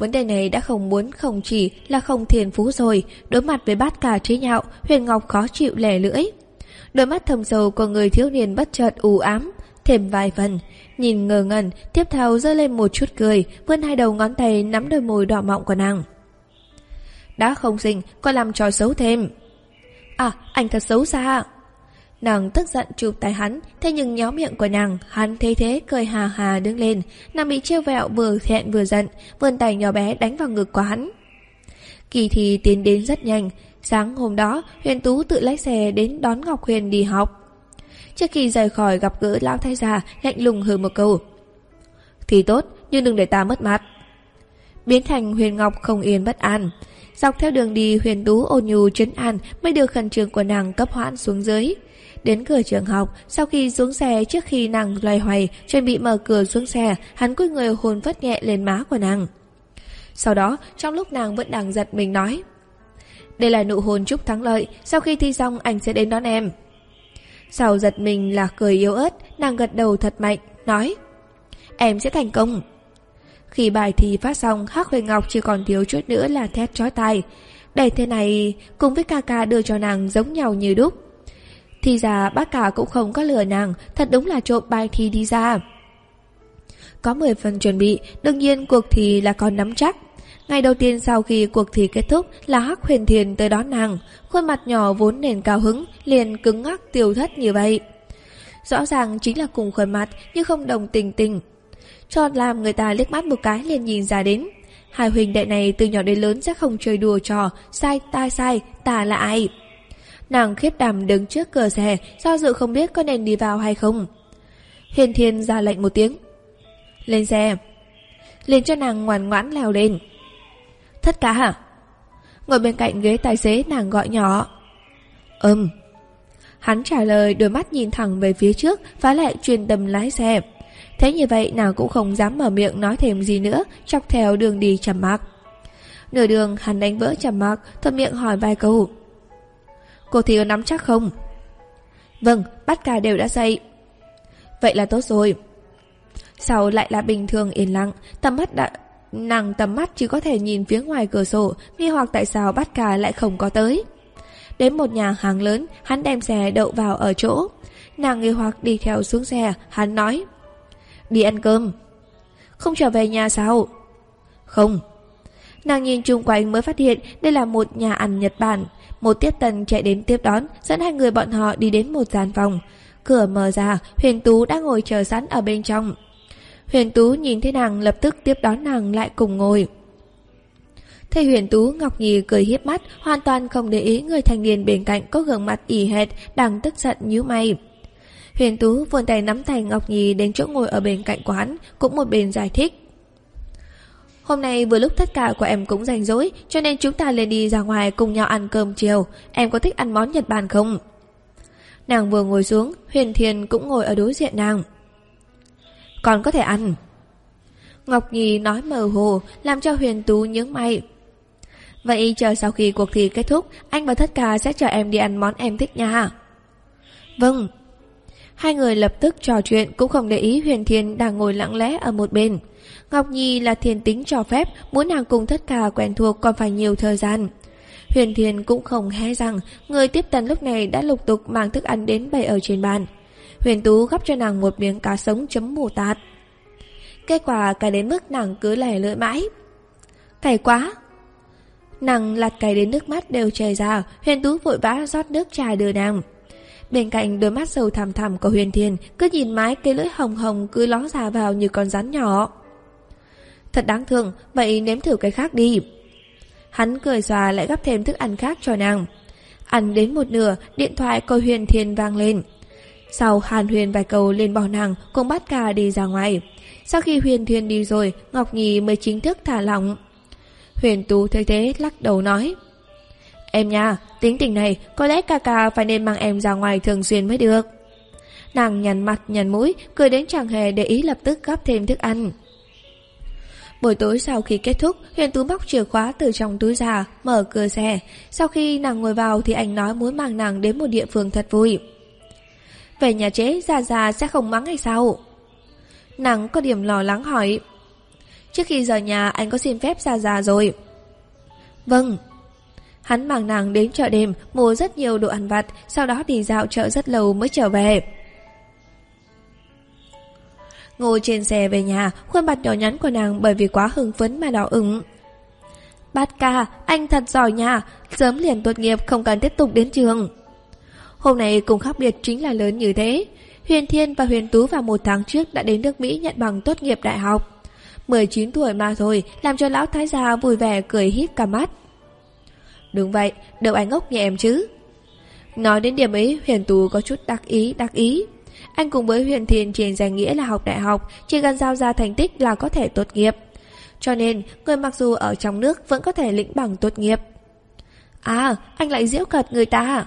S1: Vấn đề này đã không muốn không chỉ là không thiền phú rồi, đối mặt với bát cà chế nhạo, Huyền Ngọc khó chịu lẻ lưỡi. Đôi mắt thầm sầu của người thiếu niên bất chợt u ám, thêm vài phần, nhìn ngờ ngẩn, tiếp theo giơ lên một chút cười, vươn hai đầu ngón tay nắm đôi môi đỏ mọng của nàng. Đã không xinh còn làm trò xấu thêm. À, anh thật xấu xa. Nàng tức giận chụp tay hắn, thế nhưng nhó miệng của nàng, hắn thế thế cười hà hà đứng lên, nàng bị trêu vẹo vừa thẹn vừa giận, vươn tay nhỏ bé đánh vào ngực của hắn. Kỳ thi tiến đến rất nhanh, sáng hôm đó, Huyền Tú tự lái xe đến đón Ngọc Huyền đi học. Trước khi rời khỏi gặp gỡ lão thái gia, lạnh lùng hừ một câu. Thì tốt, nhưng đừng để ta mất mặt. Biến thành Huyền Ngọc không yên bất an. Dọc theo đường đi Huyền Tú ôn nhu trấn an mới được khẩn trương của nàng cấp hoãn xuống dưới. Đến cửa trường học, sau khi xuống xe trước khi nàng loay hoay, chuẩn bị mở cửa xuống xe, hắn cúi người hôn vất nhẹ lên má của nàng. Sau đó, trong lúc nàng vẫn đang giật mình nói, đây là nụ hôn chúc thắng lợi, sau khi thi xong anh sẽ đến đón em. Sau giật mình là cười yếu ớt, nàng gật đầu thật mạnh, nói, em sẽ thành công. Khi bài thi phát xong, Hắc huệ Ngọc chỉ còn thiếu chút nữa là thét chói tai. Đề thế này cùng với ca ca đưa cho nàng giống nhau như đúc. Thì ra bác cả cũng không có lừa nàng, thật đúng là trộm bài thi đi ra. Có 10 phần chuẩn bị, đương nhiên cuộc thi là còn nắm chắc. Ngày đầu tiên sau khi cuộc thi kết thúc là Hắc Huyền Thiền tới đón nàng, khuôn mặt nhỏ vốn nền cao hứng, liền cứng ngắc tiêu thất như vậy. Rõ ràng chính là cùng khuôn mặt nhưng không đồng tình tình. Cho làm người ta liếc mắt một cái liền nhìn ra đến. Hai huynh đệ này từ nhỏ đến lớn sẽ không chơi đùa trò, sai ta sai, ta là ai. Nàng khiếp đảm đứng trước cửa xe, do dự không biết có nên đi vào hay không. Hiền thiên ra lệnh một tiếng. Lên xe. liền cho nàng ngoan ngoãn leo lên. Thất cá hả? Ngồi bên cạnh ghế tài xế nàng gọi nhỏ. Ừm. Hắn trả lời đôi mắt nhìn thẳng về phía trước, phá lại truyền tâm lái xe. Thế như vậy nàng cũng không dám mở miệng nói thêm gì nữa, chọc theo đường đi trầm mặc. Nửa đường hắn đánh vỡ trầm mặc, thuận miệng hỏi vài câu. Cô thì có nắm chắc không? Vâng, bắt cả đều đã dậy. Vậy là tốt rồi. Sau lại là bình thường yên lặng, tầm mắt đã... Nàng tầm mắt chỉ có thể nhìn phía ngoài cửa sổ, nghi hoặc tại sao bắt cả lại không có tới. Đến một nhà hàng lớn, hắn đem xe đậu vào ở chỗ. Nàng nghi hoặc đi theo xuống xe, hắn nói. Đi ăn cơm. Không trở về nhà sao? Không. Nàng nhìn chung quanh mới phát hiện đây là một nhà ăn Nhật Bản. Một tiếp tần chạy đến tiếp đón, dẫn hai người bọn họ đi đến một gian phòng. Cửa mở ra, Huyền Tú đã ngồi chờ sẵn ở bên trong. Huyền Tú nhìn thấy nàng lập tức tiếp đón nàng lại cùng ngồi. Thấy Huyền Tú, Ngọc Nhi cười hiếp mắt, hoàn toàn không để ý người thanh niên bên cạnh có gương mặt ỉ hệt, đang tức giận nhíu mày. Huyền Tú vươn tay nắm tay Ngọc Nhi đến chỗ ngồi ở bên cạnh quán, cũng một bên giải thích. Hôm nay vừa lúc tất cả của em cũng rảnh rỗi, cho nên chúng ta lên đi ra ngoài cùng nhau ăn cơm chiều. Em có thích ăn món Nhật Bản không? Nàng vừa ngồi xuống, Huyền Thiền cũng ngồi ở đối diện nàng. Còn có thể ăn. Ngọc Nhi nói mờ hồ, làm cho Huyền Tú nhướng mày. Vậy chờ sau khi cuộc thi kết thúc, anh và tất cả sẽ chờ em đi ăn món em thích nha. Vâng. Hai người lập tức trò chuyện cũng không để ý Huyền Thiên đang ngồi lặng lẽ ở một bên. Ngọc Nhi là thiên tính cho phép, muốn nàng cùng tất cả quen thuộc còn phải nhiều thời gian. Huyền Thiên cũng không hé rằng người tiếp tân lúc này đã lục tục mang thức ăn đến bày ở trên bàn. Huyền Tú gắp cho nàng một miếng cá sống chấm mù tạt. Kết quả cả đến mức nàng cứ lẻ lưỡi mãi. Cày quá! Nàng lặt cày đến nước mắt đều chảy ra, Huyền Tú vội vã rót nước trà đưa nàng. Bên cạnh đôi mắt sâu thẳm thẳm của Huyền Thiên cứ nhìn mái cây lưỡi hồng hồng cứ ló ra vào như con rắn nhỏ. Thật đáng thương, vậy nếm thử cái khác đi. Hắn cười xòa lại gắp thêm thức ăn khác cho nàng. Ăn đến một nửa, điện thoại của Huyền Thiên vang lên. Sau Hàn Huyền vài câu lên bỏ nàng, cùng bắt cả đi ra ngoài. Sau khi Huyền Thiên đi rồi, Ngọc Nhi mới chính thức thả lỏng. Huyền Tú thấy thế lắc đầu nói. Em nha, tính tình này, có lẽ ca ca phải nên mang em ra ngoài thường xuyên mới được. Nàng nhằn mặt nhằn mũi, cười đến chẳng hề để ý lập tức gắp thêm thức ăn. Buổi tối sau khi kết thúc, Huyền Tú bóc chìa khóa từ trong túi ra, mở cửa xe. Sau khi nàng ngồi vào thì anh nói muốn mang nàng đến một địa phương thật vui. Về nhà chế, già già sẽ không mắng hay sao? Nàng có điểm lo lắng hỏi. Trước khi rời nhà anh có xin phép già già rồi. Vâng. Hắn mang nàng đến chợ đêm, mua rất nhiều đồ ăn vặt, sau đó đi dạo chợ rất lâu mới trở về. Ngồi trên xe về nhà, khuôn mặt nhỏ nhắn của nàng bởi vì quá hưng phấn mà đỏ ửng. Bát ca, anh thật giỏi nha, sớm liền tốt nghiệp không cần tiếp tục đến trường. Hôm nay cùng khác biệt chính là lớn như thế. Huyền Thiên và Huyền Tú vào một tháng trước đã đến nước Mỹ nhận bằng tốt nghiệp đại học. 19 tuổi mà thôi, làm cho lão thái gia vui vẻ cười hít cả mắt. Đúng vậy, đâu anh ngốc như em chứ. Nói đến điểm ấy, Huyền Tú có chút đắc ý, đắc ý. Anh cùng với Huyền thiền trên danh nghĩa là học đại học, chỉ cần giao ra thành tích là có thể tốt nghiệp. Cho nên, người mặc dù ở trong nước vẫn có thể lĩnh bằng tốt nghiệp. À, anh lại diễu cợt người ta.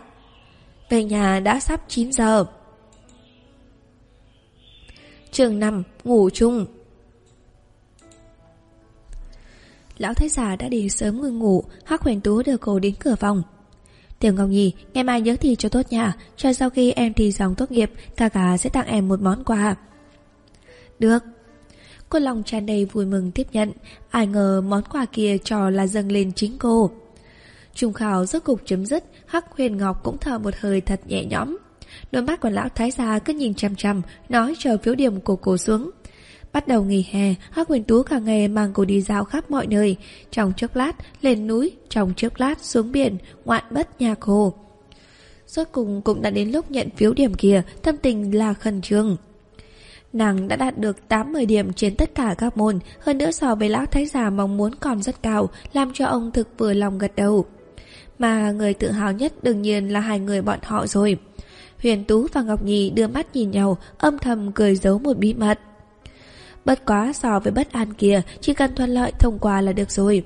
S1: Về nhà đã sắp 9 giờ. Trường nằm, ngủ chung. Lão thái già đã đi sớm ngừng ngủ, Hắc Huyền Tú đưa cô đến cửa phòng. Tiểu Ngọc Nhi, ngày mai nhớ thi cho tốt nha, cho sau khi em thi xong tốt nghiệp, ca ca sẽ tặng em một món quà. Được. Cô lòng tràn đầy vui mừng tiếp nhận, ai ngờ món quà kia trò là dâng lên chính cô. Trung khảo rốt cục chấm dứt, Hắc Huyền Ngọc cũng thở một hơi thật nhẹ nhõm. Đôi mắt của lão thái gia cứ nhìn chằm chằm, nói chờ phiếu điểm của cô xuống. Bắt đầu nghỉ hè, Hắc Huyền Tú cả ngày mang cô đi dạo khắp mọi nơi, trong chốc lát lên núi, trong chốc lát xuống biển, ngoạn bất nhà cô. Rốt cùng cũng đã đến lúc nhận phiếu điểm kia, tâm tình là khẩn trương. Nàng đã đạt được 80 điểm trên tất cả các môn, hơn nữa so với lão thái già mong muốn còn rất cao, làm cho ông thực vừa lòng gật đầu. Mà người tự hào nhất đương nhiên là hai người bọn họ rồi. Huyền Tú và Ngọc Nhi đưa mắt nhìn nhau, âm thầm cười giấu một bí mật. Bất quá so với bất an kia, chỉ cần thuận lợi thông qua là được rồi.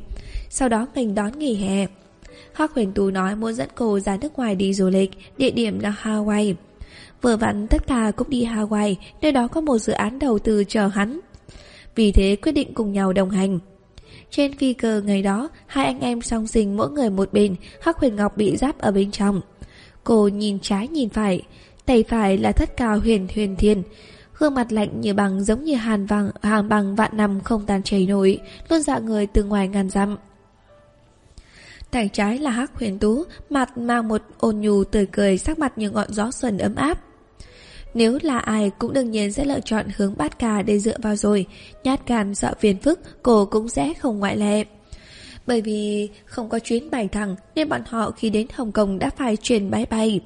S1: Sau đó mình đón nghỉ hè. Hoác Huyền Tú nói muốn dẫn cô ra nước ngoài đi du lịch, địa điểm là Hawaii. Vừa vặn tất cả cũng đi Hawaii, nơi đó có một dự án đầu tư chờ hắn. Vì thế quyết định cùng nhau đồng hành. Trên phi cơ ngày đó, hai anh em song sinh mỗi người một bên, Hắc Huyền Ngọc bị giáp ở bên trong. Cô nhìn trái nhìn phải, tay phải là thất cao huyền huyền thiên. Gương mặt lạnh như bằng giống như hàn vàng hàng bằng vạn năm không tan chảy nổi, luôn dạ người từ ngoài ngàn dặm. Tay trái là Hắc Huyền Tú, mặt mang một ôn nhu tươi cười sắc mặt như ngọn gió xuân ấm áp. Nếu là ai cũng đương nhiên sẽ lựa chọn hướng bát cà để dựa vào rồi, nhát gan sợ phiền phức, cô cũng sẽ không ngoại lệ. Bởi vì không có chuyến bay thẳng nên bọn họ khi đến Hồng Kông đã phải chuyển máy bay.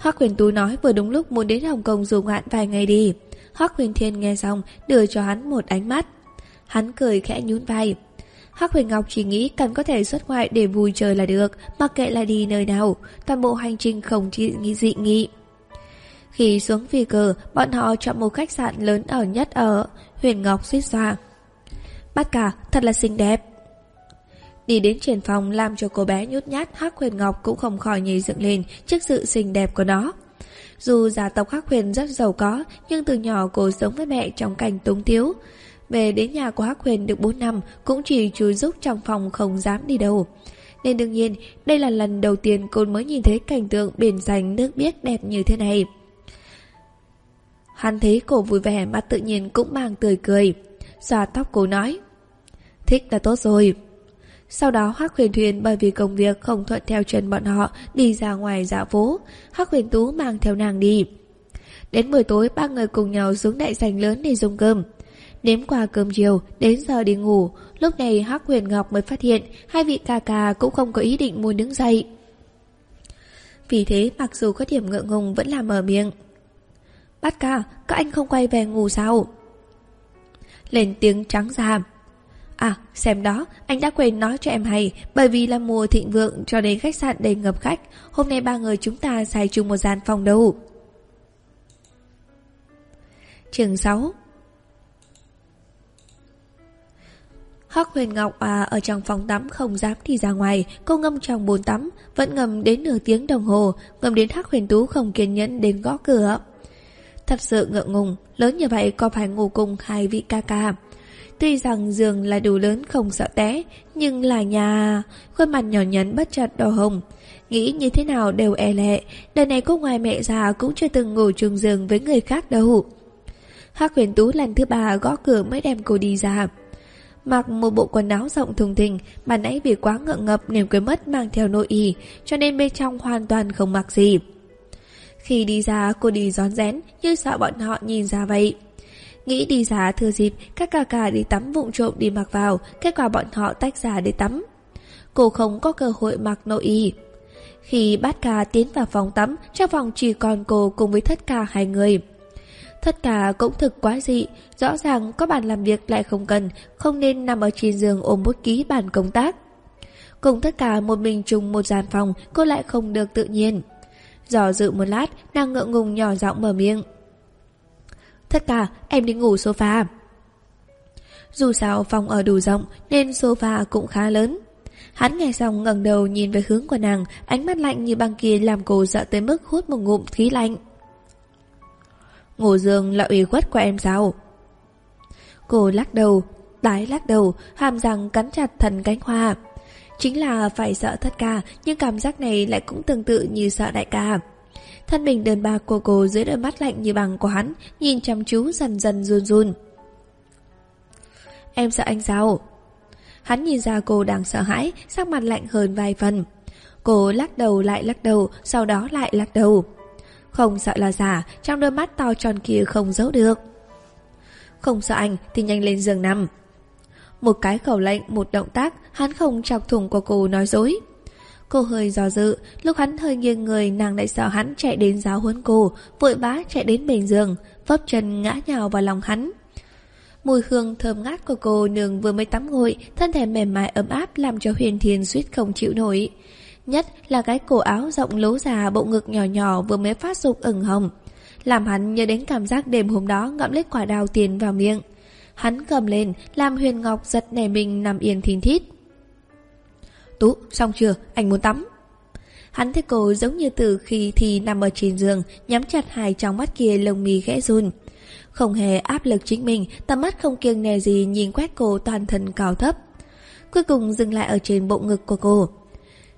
S1: Hoắc Huyền Tú nói vừa đúng lúc muốn đến Hồng Kông du ngoạn vài ngày đi. Hoắc Huyền Thiên nghe xong đưa cho hắn một ánh mắt. Hắn cười khẽ nhún vai. Hắc Huyền Ngọc chỉ nghĩ cần có thể xuất ngoại để vui chơi là được, mặc kệ là đi nơi nào, toàn bộ hành trình không chỉ nghĩ dị nghị. Khi xuống phi cơ, bọn họ chọn một khách sạn lớn ở nhất ở Huyền Ngọc suýt xoa. Bát cả, thật là xinh đẹp. Đi đến trên phòng làm cho cô bé nhút nhát Hắc Huyền Ngọc cũng không khỏi nhảy dựng lên trước sự xinh đẹp của nó. Dù gia tộc Hắc Huyền rất giàu có, nhưng từ nhỏ cô sống với mẹ trong cảnh túng thiếu. Về đến nhà của Hắc Huyền được 4 năm, cũng chỉ chui giúp trong phòng không dám đi đâu. Nên đương nhiên, đây là lần đầu tiên cô mới nhìn thấy cảnh tượng biển xanh nước biếc đẹp như thế này. Hắn thấy cô vui vẻ mà tự nhiên cũng mang tươi cười. Xoa tóc cô nói. Thích là tốt rồi. Sau đó Hắc Huyền Thuyền bởi vì công việc không thuận theo chân bọn họ đi ra ngoài dạo phố. Hắc Huyền Tú mang theo nàng đi. Đến buổi tối ba người cùng nhau xuống đại sảnh lớn để dùng cơm. Nếm qua cơm chiều, đến giờ đi ngủ. Lúc này Hắc Huyền Ngọc mới phát hiện hai vị ca ca cũng không có ý định muốn đứng dậy. Vì thế mặc dù có điểm ngượng ngùng vẫn là mở miệng. Bát ca, các anh không quay về ngủ sao? Lên tiếng trắng giảm À, xem đó, anh đã quên nói cho em hay, bởi vì là mùa thịnh vượng cho đến khách sạn đầy ngập khách, hôm nay ba người chúng ta xài chung một gian phòng đâu. Trường 6 Hoác Huyền Ngọc à ở trong phòng tắm không dám đi ra ngoài, cô ngâm trong bồn tắm, vẫn ngâm đến nửa tiếng đồng hồ, ngâm đến Hắc Huyền Tú không kiên nhẫn đến gõ cửa. Thật sự ngượng ngùng, lớn như vậy có phải ngủ cùng hai vị ca ca. Tuy rằng giường là đủ lớn không sợ té, nhưng là nhà... Khuôn mặt nhỏ nhắn bất chợt đỏ hồng. Nghĩ như thế nào đều e lệ, đời này cô ngoài mẹ già cũng chưa từng ngủ chung giường với người khác đâu. Hắc huyền tú lần thứ ba gõ cửa mới đem cô đi ra. Mặc một bộ quần áo rộng thùng thình, bà nãy vì quá ngượng ngập nên quên mất mang theo nội y, cho nên bên trong hoàn toàn không mặc gì. Khi đi ra cô đi rón rén như sợ bọn họ nhìn ra vậy. Nghĩ đi ra thừa dịp các ca ca đi tắm vụng trộm đi mặc vào, kết quả bọn họ tách ra để tắm. Cô không có cơ hội mặc nội y. Khi bát ca tiến vào phòng tắm, trong phòng chỉ còn cô cùng với thất ca hai người. thất cả cũng thực quá dị, rõ ràng có bàn làm việc lại không cần, không nên nằm ở trên giường ôm bút ký bàn công tác. Cùng tất cả một mình chung một gian phòng, cô lại không được tự nhiên. Giò dự một lát, nàng ngượng ngùng nhỏ giọng mở miệng. Tất cả, em đi ngủ sofa. Dù sao phòng ở đủ rộng nên sofa cũng khá lớn. Hắn nghe xong ngẩng đầu nhìn về hướng của nàng, ánh mắt lạnh như băng kia làm cô sợ tới mức hút một ngụm khí lạnh. Ngủ giường là ủy khuất của em sao? Cô lắc đầu, tái lắc đầu, hàm răng cắn chặt thần cánh hoa. Chính là phải sợ thất ca, nhưng cảm giác này lại cũng tương tự như sợ đại ca. Thân mình đơn bạc của cô dưới đôi mắt lạnh như bằng của hắn, nhìn chăm chú dần dần run run. Em sợ anh sao? Hắn nhìn ra cô đang sợ hãi, sắc mặt lạnh hơn vài phần. Cô lắc đầu lại lắc đầu, sau đó lại lắc đầu. Không sợ là giả, trong đôi mắt to tròn kia không giấu được. Không sợ anh thì nhanh lên giường nằm. Một cái khẩu lệnh, một động tác, hắn không chọc thủng của cô nói dối. Cô hơi do dự, lúc hắn hơi nghiêng người nàng lại sợ hắn chạy đến giáo huấn cô, vội vã chạy đến bên giường, vấp chân ngã nhào vào lòng hắn. Mùi hương thơm ngát của cô nương vừa mới tắm gội, thân thể mềm mại ấm áp làm cho huyền thiên suýt không chịu nổi. Nhất là cái cổ áo rộng lố già bộ ngực nhỏ nhỏ vừa mới phát dục ửng hồng. Làm hắn nhớ đến cảm giác đêm hôm đó ngậm lấy quả đào tiền vào miệng. Hắn cầm lên, làm Huyền Ngọc giật nảy mình nằm yên thìn thít. Tú, xong chưa? Anh muốn tắm. Hắn thấy cô giống như từ khi thì nằm ở trên giường, nhắm chặt hai trong mắt kia lông mì khẽ run. Không hề áp lực chính mình, tầm mắt không kiêng nề gì nhìn quét cô toàn thân cao thấp. Cuối cùng dừng lại ở trên bộ ngực của cô.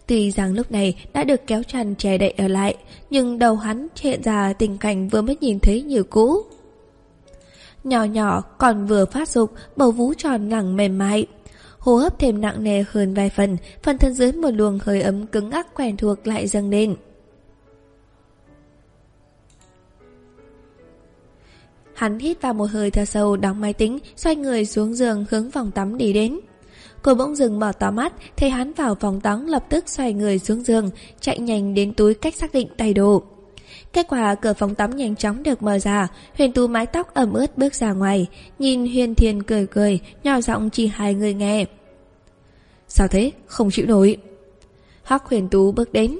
S1: Tuy rằng lúc này đã được kéo chăn che đậy ở lại, nhưng đầu hắn hiện ra tình cảnh vừa mới nhìn thấy như cũ. Nhỏ nhỏ còn vừa phát dục, bầu vú tròn lẳng mềm mại. Hô hấp thêm nặng nề hơn vài phần, phần thân dưới một luồng hơi ấm cứng ngắc quen thuộc lại dâng lên. Hắn hít vào một hơi thở sâu đóng máy tính, xoay người xuống giường hướng phòng tắm đi đến. Cô bỗng dừng mở to mắt, thấy hắn vào phòng tắm lập tức xoay người xuống giường, chạy nhanh đến túi cách xác định tay đồ. Kết quả cửa phòng tắm nhanh chóng được mở ra, Huyền Tú mái tóc ẩm ướt bước ra ngoài, nhìn Huyền Thiên cười cười, nhỏ giọng chỉ hai người nghe. Sao thế? Không chịu nổi. Hắc Huyền Tú bước đến.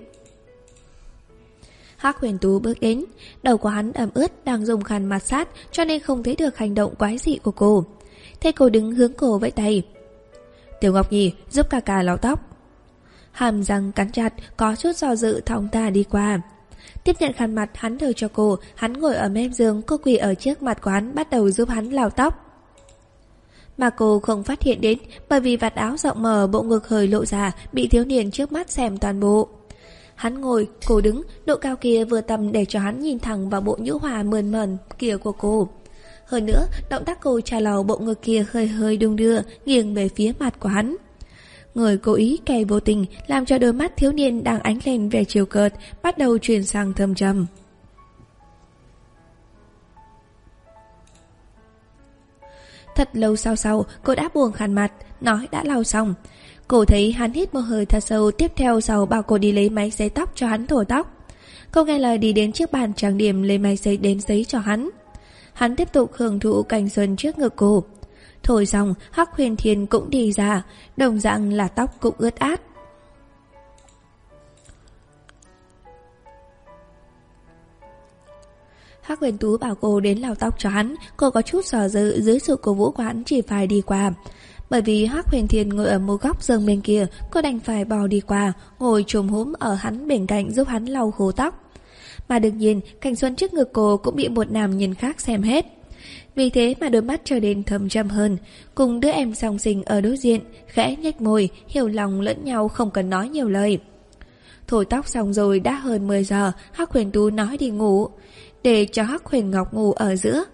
S1: Hắc Huyền Tú bước đến, đầu của hắn ẩm ướt đang dùng khăn mặt sát cho nên không thấy được hành động quái dị của cô. Thế cô đứng hướng cổ vẫy tay. Tiểu Ngọc Nhi giúp ca ca lau tóc. Hàm răng cắn chặt, có chút do dự thong thả đi qua. Tiếp nhận khăn mặt hắn đưa cho cô, hắn ngồi ở mép giường, cô quỳ ở trước mặt của hắn bắt đầu giúp hắn lau tóc. Mà cô không phát hiện đến bởi vì vạt áo rộng mở bộ ngực hơi lộ ra bị thiếu niên trước mắt xem toàn bộ. Hắn ngồi, cô đứng, độ cao kia vừa tầm để cho hắn nhìn thẳng vào bộ nhũ hòa mờn mờn kia của cô. Hơn nữa, động tác cô trà lầu bộ ngực kia hơi hơi đung đưa, nghiêng về phía mặt của hắn. Người cố ý kẻ vô tình làm cho đôi mắt thiếu niên đang ánh lên vẻ chiều cợt bắt đầu chuyển sang thâm trầm. Thật lâu sau sau, cô đã buồn khăn mặt, nói đã lau xong. Cô thấy hắn hít một hơi thật sâu tiếp theo sau bảo cô đi lấy máy giấy tóc cho hắn thổi tóc. Cô nghe lời đi đến chiếc bàn trang điểm lấy máy giấy đến giấy cho hắn. Hắn tiếp tục hưởng thụ cảnh xuân trước ngực cô. Thôi xong, Hắc Huyền Thiên cũng đi ra, đồng dạng là tóc cũng ướt át. Hắc Huyền Tú bảo cô đến lau tóc cho hắn, cô có chút sợ dự dưới sự cổ vũ của hắn chỉ phải đi qua. Bởi vì Hắc Huyền Thiên ngồi ở một góc giường bên kia, cô đành phải bò đi qua, ngồi trồm húm ở hắn bên cạnh giúp hắn lau khô tóc. Mà đương nhiên, cảnh xuân trước ngực cô cũng bị một nam nhân khác xem hết. Vì thế mà đôi mắt trở nên thầm trầm hơn, cùng đứa em song sinh ở đối diện, khẽ nhếch môi, hiểu lòng lẫn nhau không cần nói nhiều lời. Thổi tóc xong rồi đã hơn 10 giờ, Hắc Huyền Tú nói đi ngủ, để cho Hắc Huyền Ngọc ngủ ở giữa.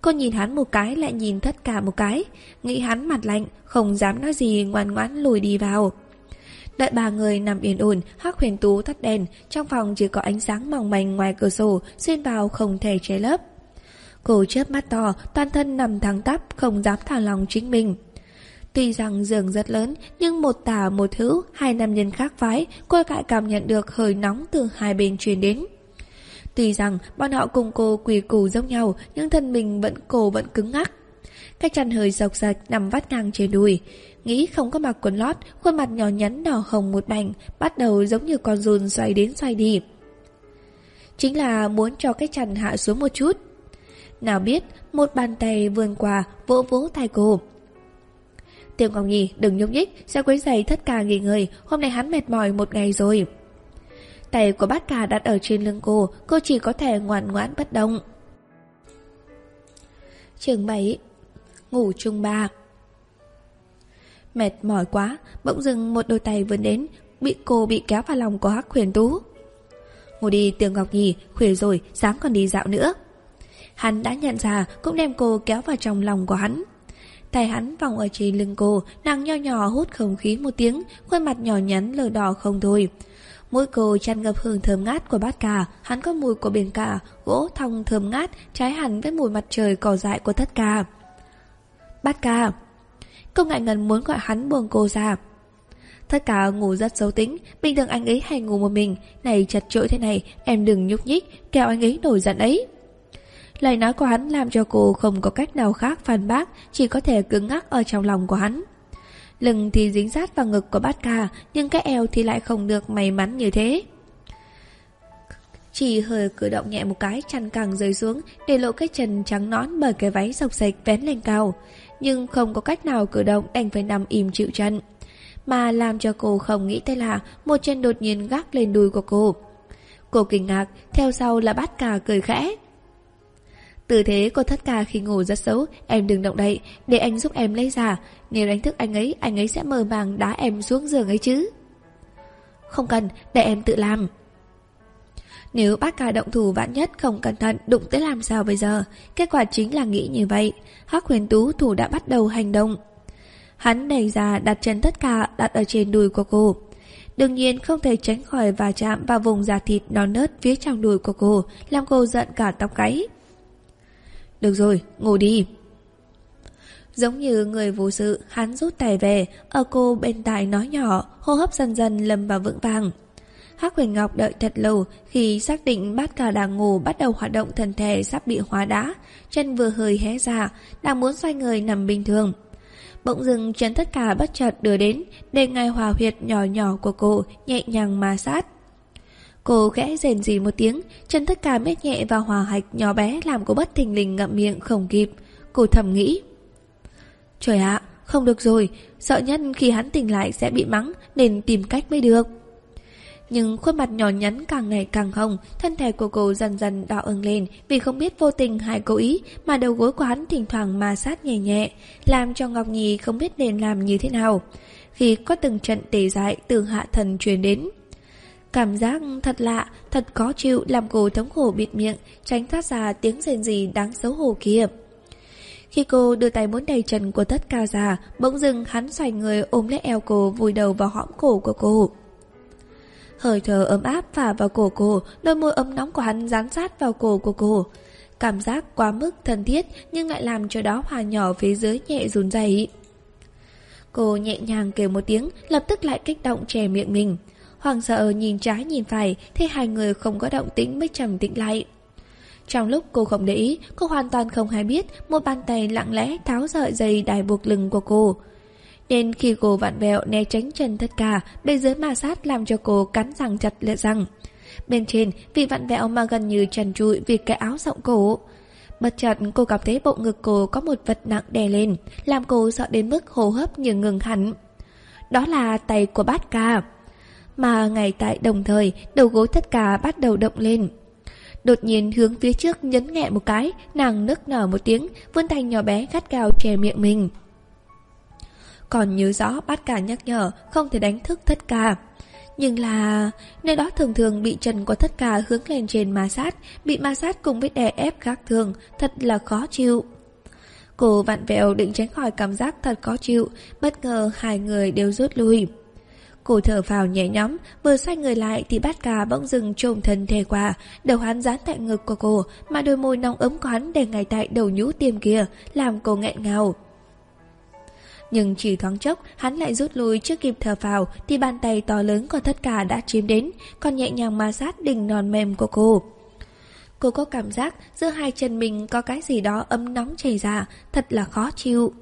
S1: Cô nhìn hắn một cái lại nhìn tất cả một cái, nghĩ hắn mặt lạnh, không dám nói gì ngoan ngoãn lùi đi vào. Đợi ba người nằm yên ổn, Hắc Huyền Tú tắt đèn, trong phòng chỉ có ánh sáng mỏng manh ngoài cửa sổ, xuyên vào không thể che lấp. Cô chớp mắt to, toàn thân nằm thẳng tắp, không dám thả lòng chính mình. Tuy rằng giường rất lớn, nhưng một tả một hữu, hai nam nhân khác phái, cô lại cảm nhận được hơi nóng từ hai bên truyền đến. Tuy rằng bọn họ cùng cô quỳ củ giống nhau, nhưng thân mình vẫn cô vẫn cứng ngắc. Cái chăn hơi dọc sạch nằm vắt ngang trên đùi. Nghĩ không có mặc quần lót, khuôn mặt nhỏ nhắn đỏ hồng một mảnh, bắt đầu giống như con run xoay đến xoay đi. Chính là muốn cho cái chăn hạ xuống một chút. Nào biết, một bàn tay vươn qua, vỗ vỗ tay cô. Tiêu Ngọc Nhi đừng nhúc nhích, sẽ quấy giày thất cả nghỉ ngơi, hôm nay hắn mệt mỏi một ngày rồi. Tay của bát ca đặt ở trên lưng cô, cô chỉ có thể ngoan ngoãn bất động. Trường 7 Ngủ chung ba Mệt mỏi quá, bỗng dưng một đôi tay vươn đến, bị cô bị kéo vào lòng của Hắc Huyền Tú. Ngủ đi Tiêu Ngọc Nhi, khuya rồi, sáng còn đi dạo nữa. Hắn đã nhận ra, cũng đem cô kéo vào trong lòng của hắn. Tay hắn vòng ở trên lưng cô, nàng nho nhỏ hút không khí một tiếng, khuôn mặt nhỏ nhắn lờ đỏ không thôi. Mũi cô tràn ngập hương thơm ngát của bát cà, hắn có mùi của biển cả, gỗ thông thơm ngát, trái hẳn với mùi mặt trời cỏ dại của thất cà. Bát ca Cô ngại ngần muốn gọi hắn buông cô ra Tất cả ngủ rất xấu tính Bình thường anh ấy hay ngủ một mình Này chật trội thế này Em đừng nhúc nhích Kẹo anh ấy nổi giận ấy Lời nói của hắn làm cho cô không có cách nào khác phản bác, Chỉ có thể cứng ngắc ở trong lòng của hắn. Lưng thì dính sát vào ngực của bát ca, Nhưng cái eo thì lại không được may mắn như thế. Chỉ hơi cử động nhẹ một cái chăn càng rơi xuống, Để lộ cái chân trắng nón bởi cái váy sọc sạch vén lên cao. Nhưng không có cách nào cử động, đành phải nằm im chịu chân Mà làm cho cô không nghĩ tới là Một chân đột nhiên gác lên đùi của cô. Cô kinh ngạc, Theo sau là bát ca cười khẽ từ thế cô thất ca khi ngủ rất xấu Em đừng động đậy Để anh giúp em lấy ra. Nếu đánh thức anh ấy Anh ấy sẽ mờ màng đá em xuống giường ấy chứ. Không cần Để em tự làm. Nếu bác ca động thủ vạn nhất không cẩn thận Đụng tới làm sao bây giờ? Kết quả chính là nghĩ như vậy. Hắc huyền tú thủ đã bắt đầu hành động. Hắn đẩy ra đặt chân tất cả Đặt ở trên đùi của cô. Đương nhiên không thể tránh khỏi va chạm vào vùng da thịt non nớt phía trong đùi của cô, làm cô giận cả tóc gáy. Được rồi, ngủ đi. Giống như người vô sự, hắn rút tay về, ở cô bên tai nói nhỏ, hô hấp dần dần lầm vào vững vàng. Hắc Huyền Ngọc đợi thật lâu, khi xác định bát cà đang ngủ bắt đầu hoạt động thân thể sắp bị hóa đá, chân vừa hơi hé ra, đang muốn xoay người nằm bình thường. Bỗng dưng chân tất cả bất chợt đưa đến, để ngay hòa huyệt nhỏ nhỏ của cô nhẹ nhàng ma sát. Cô khẽ rền rỉ một tiếng, chân tất cả mết nhẹ vào hòa hạch nhỏ bé làm cô bất thình lình ngậm miệng không kịp. Cô thầm nghĩ. Trời ạ, không được rồi, sợ nhất khi hắn tỉnh lại sẽ bị mắng nên tìm cách mới được. Nhưng khuôn mặt nhỏ nhắn càng ngày càng hồng, thân thể của cô dần dần đỏ ửng lên vì không biết vô tình hay cố ý mà đầu gối của hắn thỉnh thoảng ma sát nhẹ nhẹ, làm cho Ngọc Nhi không biết nên làm như thế nào. Khi có từng trận tề dại từ hạ thần truyền đến, Cảm giác thật lạ, thật khó chịu làm cô thống khổ bịt miệng, tránh phát ra tiếng rền gì đáng xấu hổ kia. Khi cô đưa tay muốn đầy trần của tất cao già, bỗng dưng hắn xoay người ôm lấy eo cô vùi đầu vào hõm cổ của cô. Hơi thở ấm áp phả vào cổ cô, đôi môi ấm nóng của hắn dán sát vào cổ của cô. Cảm giác quá mức thân thiết nhưng lại làm cho đó hòa nhỏ phía dưới nhẹ run rẩy. Cô nhẹ nhàng kêu một tiếng, lập tức lại kích động che miệng mình. Hoàng sợ nhìn trái nhìn phải Thấy hai người không có động tĩnh mới trầm tĩnh lại Trong lúc cô không để ý, cô hoàn toàn không hay biết một bàn tay lặng lẽ tháo sợi dây đài buộc lưng của cô. Nên khi cô vặn vẹo né tránh chân tất cả, bên dưới ma sát làm cho cô cắn răng chặt lệ răng. Bên trên, vì vặn vẹo mà gần như trần trụi vì cái áo rộng cổ. Bất chợt cô cảm thấy bộ ngực cô có một vật nặng đè lên, làm cô sợ đến mức hô hấp như ngừng hẳn. Đó là tay của bát ca. Mà ngay tại đồng thời, đầu gối tất cả bắt đầu động lên. Đột nhiên hướng phía trước nhấn nhẹ một cái, nàng nức nở một tiếng, vươn tay nhỏ bé gắt gao che miệng mình. Còn nhớ rõ bát cả nhắc nhở không thể đánh thức tất cả. Nhưng là... Nơi đó thường thường bị trần của tất cả hướng lên trên ma sát, bị ma sát cùng với đè ép khác thường, thật là khó chịu. Cô vặn vẹo định tránh khỏi cảm giác thật khó chịu, bất ngờ hai người đều rút lui. Cô thở vào nhẹ nhõm, vừa xoay người lại thì bát cà bỗng dừng trồm thân thề qua, đầu hắn dán tại ngực của cô, mà đôi môi nóng ấm của hắn để ngay tại đầu nhũ tiêm kia, làm cô nghẹn ngào. Nhưng chỉ thoáng chốc, hắn lại rút lui trước kịp thở vào thì bàn tay to lớn của tất cả đã chiếm đến, còn nhẹ nhàng ma sát đỉnh non mềm của cô. Cô có cảm giác giữa hai chân mình có cái gì đó ấm nóng chảy ra, thật là khó chịu.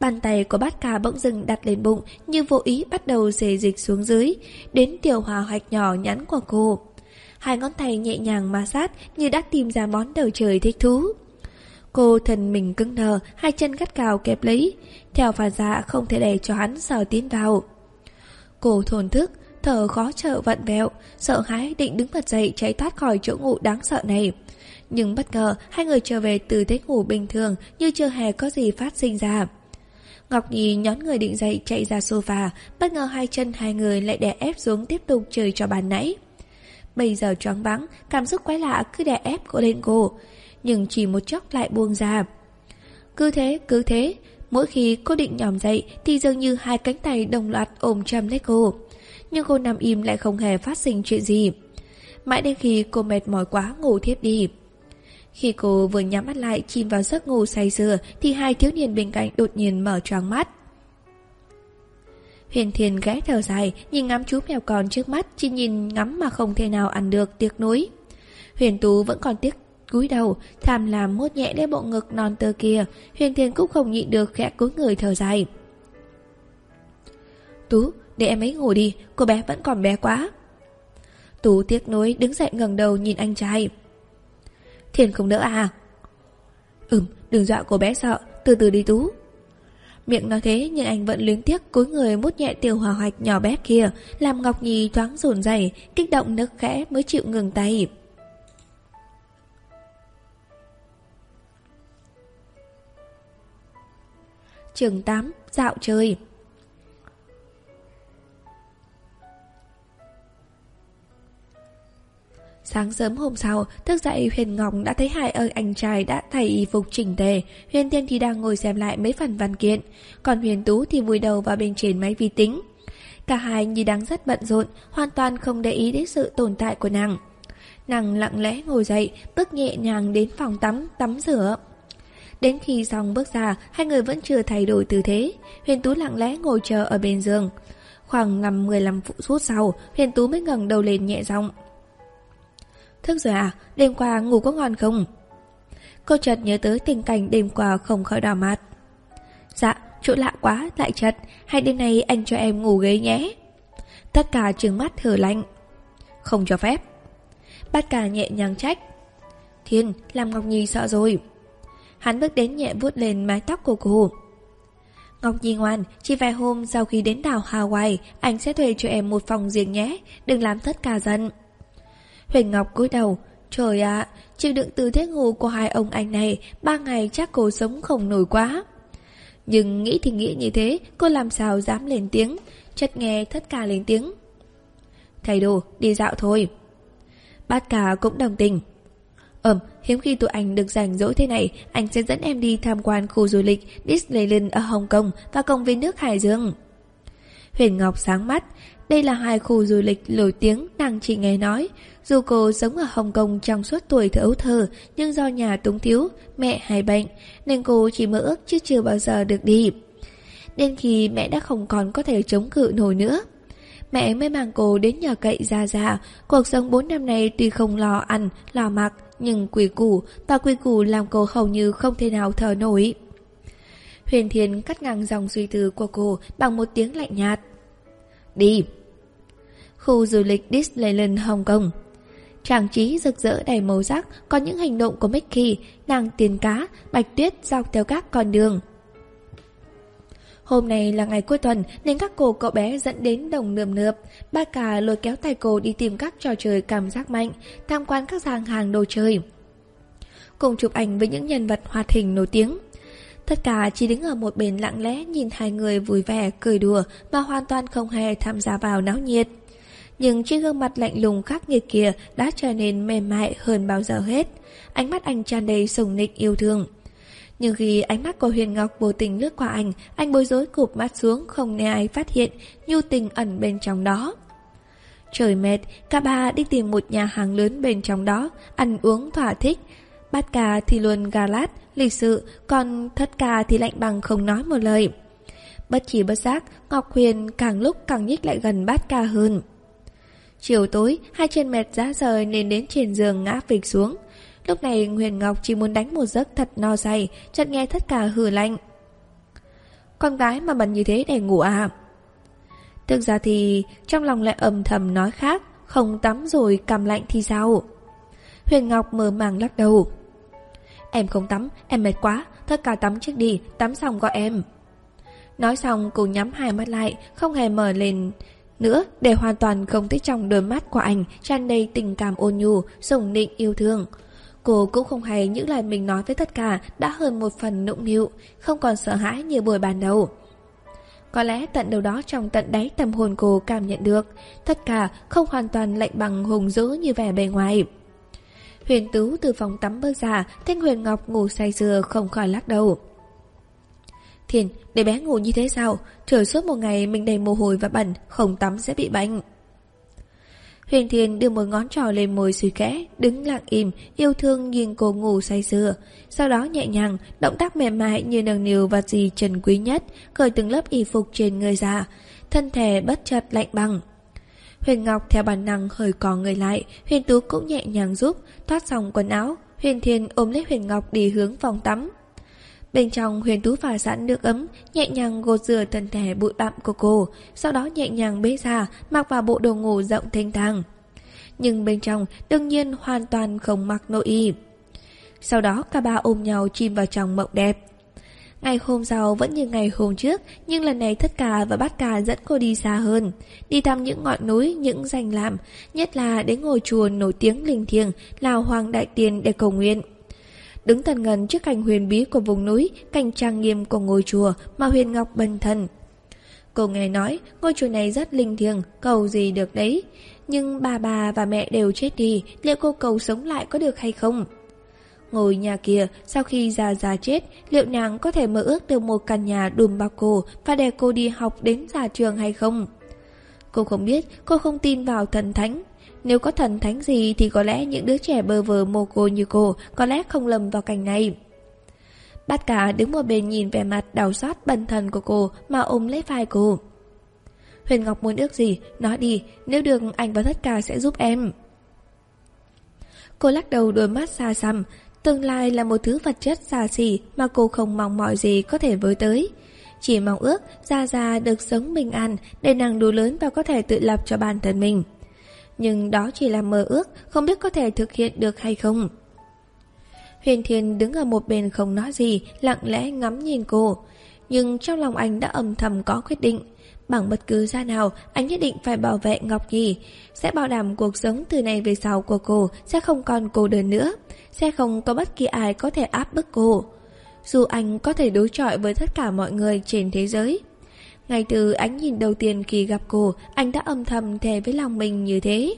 S1: Bàn tay của bát ca bỗng dừng đặt lên bụng như vô ý bắt đầu xề dịch xuống dưới, đến tiểu hòa hoạch nhỏ nhắn của cô. Hai ngón tay nhẹ nhàng ma sát như đã tìm ra món đầu trời thích thú. Cô thân mình cứng đờ, hai chân gắt cào kẹp lấy, theo phản dạ không thể để cho hắn sờ tiến vào. Cô thồn thức, thở khó trợ vặn vẹo, sợ hãi định đứng bật dậy chạy thoát khỏi chỗ ngủ đáng sợ này. Nhưng bất ngờ, hai người trở về từ thế ngủ bình thường như chưa hề có gì phát sinh ra. Ngọc Nhi nhón người định dậy chạy ra sofa, bất ngờ hai chân hai người lại đè ép xuống tiếp tục chơi cho bàn nãy. Bây giờ choáng vắng, cảm xúc quái lạ cứ đè ép cô lên cô, nhưng chỉ một chốc lại buông ra. Cứ thế, cứ thế, mỗi khi cô định nhòm dậy thì dường như hai cánh tay đồng loạt ôm chầm lấy cô. Nhưng cô nằm im lại không hề phát sinh chuyện gì. Mãi đến khi cô mệt mỏi quá ngủ thiếp đi. Khi cô vừa nhắm mắt lại chìm vào giấc ngủ say sưa thì hai thiếu niên bên cạnh đột nhiên mở choáng mắt. Huyền Thiên ghé thở dài, nhìn ngắm chú mèo con trước mắt, chỉ nhìn ngắm mà không thể nào ăn được tiếc nuối. Huyền Tú vẫn còn tiếc cúi đầu, tham làm mốt nhẹ lên bộ ngực non tơ kia, Huyền Thiên cũng không nhịn được khẽ cúi người thở dài. Tú, để em ấy ngủ đi, cô bé vẫn còn bé quá. Tú tiếc nuối đứng dậy ngẩng đầu nhìn anh trai. Thiên không đỡ à? Ừm, đừng dọa cô bé sợ, từ từ đi Tú. Miệng nói thế nhưng anh vẫn luyến tiếc cúi người mút nhẹ tiểu hòa hoạch nhỏ bé kia, làm Ngọc Nhi thoáng rồn dày, kích động nức khẽ mới chịu ngừng tay. Trường 8, dạo chơi Sáng sớm hôm sau, thức dậy Huyền Ngọc đã thấy hai ơi anh trai đã thay y phục chỉnh tề. Huyền Tiên thì đang ngồi xem lại mấy phần văn kiện, còn Huyền Tú thì vùi đầu vào bên trên máy vi tính. Cả hai như đang rất bận rộn, hoàn toàn không để ý đến sự tồn tại của nàng. Nàng lặng lẽ ngồi dậy, bước nhẹ nhàng đến phòng tắm, tắm rửa. Đến khi xong bước ra, hai người vẫn chưa thay đổi tư thế. Huyền Tú lặng lẽ ngồi chờ ở bên giường. Khoảng 5-15 phút sau, Huyền Tú mới ngẩng đầu lên nhẹ giọng. Thức rồi à, đêm qua ngủ có ngon không? Cô chợt nhớ tới tình cảnh đêm qua không khỏi đỏ mặt. Dạ, chỗ lạ quá, lại chật, hay đêm nay anh cho em ngủ ghế nhé. Tất cả trừng mắt thở lạnh. Không cho phép. Bát cả nhẹ nhàng trách. Thiên, làm Ngọc Nhi sợ rồi. Hắn bước đến nhẹ vuốt lên mái tóc của cô. Ngọc Nhi ngoan, chỉ vài hôm sau khi đến đảo Hawaii, anh sẽ thuê cho em một phòng riêng nhé, đừng làm tất cả giận. Huyền Ngọc cúi đầu, trời ạ, chịu đựng từ thế ngủ của hai ông anh này, ba ngày chắc cô sống không nổi quá. Nhưng nghĩ thì nghĩ như thế, cô làm sao dám lên tiếng, chợt nghe tất cả lên tiếng. Thầy đồ, đi dạo thôi. Bát cả cũng đồng tình. Ừm, hiếm khi tụi anh được rảnh rỗi thế này, anh sẽ dẫn em đi tham quan khu du lịch Disneyland ở Hồng Kông và công viên nước Hải Dương. Huyền Ngọc sáng mắt, đây là hai khu du lịch nổi tiếng nàng chỉ nghe nói. Dù cô sống ở Hồng Kông trong suốt tuổi thơ ấu thơ, nhưng do nhà túng thiếu, mẹ hay bệnh, nên cô chỉ mơ ước chứ chưa bao giờ được đi. Đến khi mẹ đã không còn có thể chống cự nổi nữa. Mẹ mới mang cô đến nhờ cậy già già, cuộc sống 4 năm nay tuy không lo ăn, lo mặc, Nhưng quỷ củ và quỷ củ làm cô hầu như không thể nào thở nổi. Huyền Thiên cắt ngang dòng suy tư của cô bằng một tiếng lạnh nhạt. Đi! Khu du lịch Disneyland hồng kông Trang trí rực rỡ đầy màu sắc Có những hành động của Mickey Nàng tiền cá, bạch tuyết dọc theo các con đường Hôm nay là ngày cuối tuần nên các cô cậu bé dẫn đến đồng nườm nượp. Ba cả lôi kéo tay cô đi tìm các trò chơi cảm giác mạnh, tham quan các gian hàng đồ chơi. Cùng chụp ảnh với những nhân vật hoạt hình nổi tiếng. Tất cả chỉ đứng ở một bên lặng lẽ nhìn hai người vui vẻ, cười đùa và hoàn toàn không hề tham gia vào náo nhiệt. Nhưng trên gương mặt lạnh lùng khắc nghiệt kia đã trở nên mềm mại hơn bao giờ hết. Ánh mắt anh tràn đầy sùng nịch yêu thương. Nhưng khi ánh mắt của Huyền Ngọc vô tình lướt qua anh, anh bối rối cụp mắt xuống không nghe ai phát hiện nhu tình ẩn bên trong đó. Trời mệt, cả ba đi tìm một nhà hàng lớn bên trong đó, ăn uống thỏa thích. Bát cà thì luôn gà lát, lịch sự, còn thất cà thì lạnh bằng không nói một lời. Bất chỉ bất giác, Ngọc Huyền càng lúc càng nhích lại gần bát ca hơn. Chiều tối, hai chân mệt giá rời nên đến trên giường ngã phịch xuống. Lúc này Huyền Ngọc chỉ muốn đánh một giấc thật no say, chợt nghe tất cả hừ lạnh. Con gái mà bận như thế để ngủ à? Thực ra thì trong lòng lại âm thầm nói khác, không tắm rồi cảm lạnh thì sao? Huyền Ngọc mờ màng lắc đầu. Em không tắm, em mệt quá, tất cả tắm trước đi, tắm xong gọi em. Nói xong cô nhắm hai mắt lại, không hề mở lên nữa để hoàn toàn không thấy trong đôi mắt của anh tràn đầy tình cảm ôn nhu, sủng nịnh yêu thương. Cô cũng không hay những lời mình nói với tất cả đã hơn một phần nụng nịu, không còn sợ hãi như buổi ban đầu. Có lẽ tận đầu đó trong tận đáy tâm hồn cô cảm nhận được, tất cả không hoàn toàn lạnh bằng hùng dữ như vẻ bề ngoài. Huyền Tú từ phòng tắm bước ra, Thanh Huyền Ngọc ngủ say sưa không khỏi lắc đầu. Thiền, để bé ngủ như thế sao? Trời suốt một ngày mình đầy mồ hôi và bẩn, không tắm sẽ bị bệnh. Huyền Thiên đưa một ngón trỏ lên môi suy kẽ, đứng lặng im, yêu thương nhìn cô ngủ say sưa. Sau đó nhẹ nhàng, động tác mềm mại như nâng niu và gì trần quý nhất, cởi từng lớp y phục trên người già, Thân thể bất chợt lạnh băng. Huyền Ngọc theo bản năng hơi cò người lại, Huyền Tú cũng nhẹ nhàng giúp, thoát xong quần áo. Huyền Thiên ôm lấy Huyền Ngọc đi hướng phòng tắm. Bên trong huyền tú phả sẵn nước ấm, nhẹ nhàng gột rửa thân thể bụi bặm của cô, sau đó nhẹ nhàng bế ra, mặc vào bộ đồ ngủ rộng thanh thang. Nhưng bên trong đương nhiên hoàn toàn không mặc nội y. Sau đó cả ba ôm nhau chìm vào trong mộng đẹp. Ngày hôm sau vẫn như ngày hôm trước, nhưng lần này Thất Cà và bát Cà dẫn cô đi xa hơn. Đi thăm những ngọn núi, những danh làm, nhất là đến ngôi chùa nổi tiếng linh thiêng là Hoàng Đại Tiên để cầu nguyện. Đứng thần ngần trước cảnh huyền bí của vùng núi, cảnh trang nghiêm của ngôi chùa mà huyền ngọc bần thần. Cô nghe nói ngôi chùa này rất linh thiêng, cầu gì được đấy. Nhưng bà bà và mẹ đều chết đi, liệu cô cầu sống lại có được hay không? Ngồi nhà kia, sau khi già già chết, liệu nàng có thể mơ ước được một căn nhà đùm bọc cô và để cô đi học đến già trường hay không? Cô không biết, cô không tin vào thần thánh, nếu có thần thánh gì thì có lẽ những đứa trẻ bơ vơ mồ côi như cô có lẽ không lầm vào cảnh này. Bát cả đứng một bên nhìn vẻ mặt đau xót bần thần của cô mà ôm lấy vai cô. Huyền Ngọc muốn ước gì, nói đi, nếu được anh và tất cả sẽ giúp em. Cô lắc đầu đôi mắt xa xăm, tương lai là một thứ vật chất xa xỉ mà cô không mong mọi gì có thể với tới. Chỉ mong ước Gia Gia được sống bình an để nàng đủ lớn và có thể tự lập cho bản thân mình nhưng đó chỉ là mơ ước, không biết có thể thực hiện được hay không. Huyền Thiên đứng ở một bên không nói gì, lặng lẽ ngắm nhìn cô. Nhưng trong lòng anh đã âm thầm có quyết định. Bằng bất cứ ra nào, anh nhất định phải bảo vệ Ngọc Nhi. Sẽ bảo đảm cuộc sống từ nay về sau của cô sẽ không còn cô đơn nữa. Sẽ không có bất kỳ ai có thể áp bức cô. Dù anh có thể đối chọi với tất cả mọi người trên thế giới. Ngay từ ánh nhìn đầu tiên khi gặp cô, anh đã âm thầm thề với lòng mình như thế.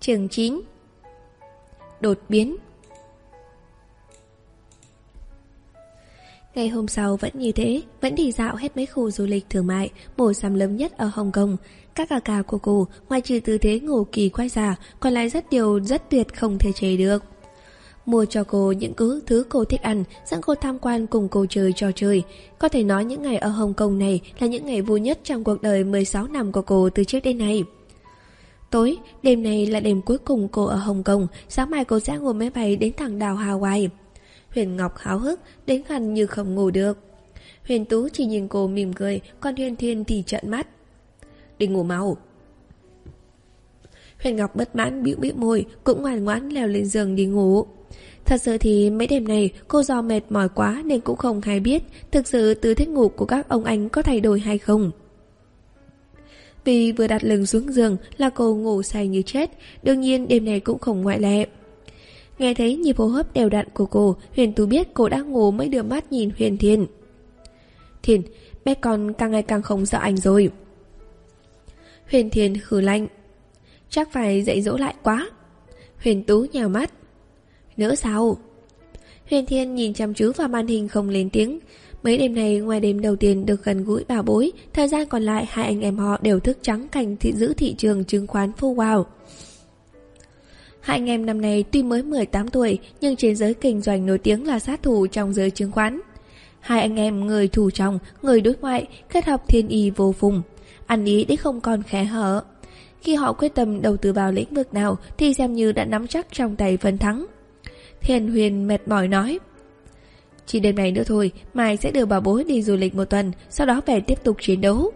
S1: Trường 9 Đột biến Ngày hôm sau vẫn như thế, vẫn đi dạo hết mấy khu du lịch thương mại, mổ sắm lớn nhất ở Hồng Kông. Các cà cà của cô, ngoài trừ tư thế ngủ kỳ quay già, còn lại rất điều rất tuyệt không thể chế được mua cho cô những cứ thứ cô thích ăn, dẫn cô tham quan cùng cô chơi trò chơi. Có thể nói những ngày ở Hồng Kông này là những ngày vui nhất trong cuộc đời 16 năm của cô từ trước đến nay. Tối, đêm này là đêm cuối cùng cô ở Hồng Kông, sáng mai cô sẽ ngồi máy bay đến thẳng đảo Hawaii. Huyền Ngọc háo hức, đến gần như không ngủ được. Huyền Tú chỉ nhìn cô mỉm cười, còn Huyền Thiên thì trợn mắt. Đi ngủ mau. Huyền Ngọc bất mãn bĩu bĩu môi, cũng ngoan ngoãn leo lên giường đi ngủ. Thật sự thì mấy đêm này cô do mệt mỏi quá nên cũng không hay biết thực sự tư thích ngủ của các ông anh có thay đổi hay không. Vì vừa đặt lưng xuống giường là cô ngủ say như chết, đương nhiên đêm này cũng không ngoại lệ. Nghe thấy nhịp hô hấp đều đặn của cô, Huyền Tú biết cô đang ngủ mới đưa mắt nhìn Huyền Thiên. Thiên, bé con càng ngày càng không sợ anh rồi. Huyền Thiên hử lạnh. Chắc phải dạy dỗ lại quá. Huyền Tú nhào mắt. Nữa sao? Huyền Thiên nhìn chăm chú vào màn hình không lên tiếng. Mấy đêm này ngoài đêm đầu tiên được gần gũi bảo bối, thời gian còn lại hai anh em họ đều thức trắng cảnh thị giữ thị trường chứng khoán phô wow. Hai anh em năm nay tuy mới 18 tuổi nhưng trên giới kinh doanh nổi tiếng là sát thủ trong giới chứng khoán. Hai anh em người thủ trọng người đối ngoại, kết hợp thiên y vô phùng. Ăn ý để không còn khẽ hở. Khi họ quyết tâm đầu tư vào lĩnh vực nào thì xem như đã nắm chắc trong tay phần thắng. Thiền Huyền mệt mỏi nói. Chỉ đêm này nữa thôi, mai sẽ đưa bà bối đi du lịch một tuần, sau đó về tiếp tục chiến đấu.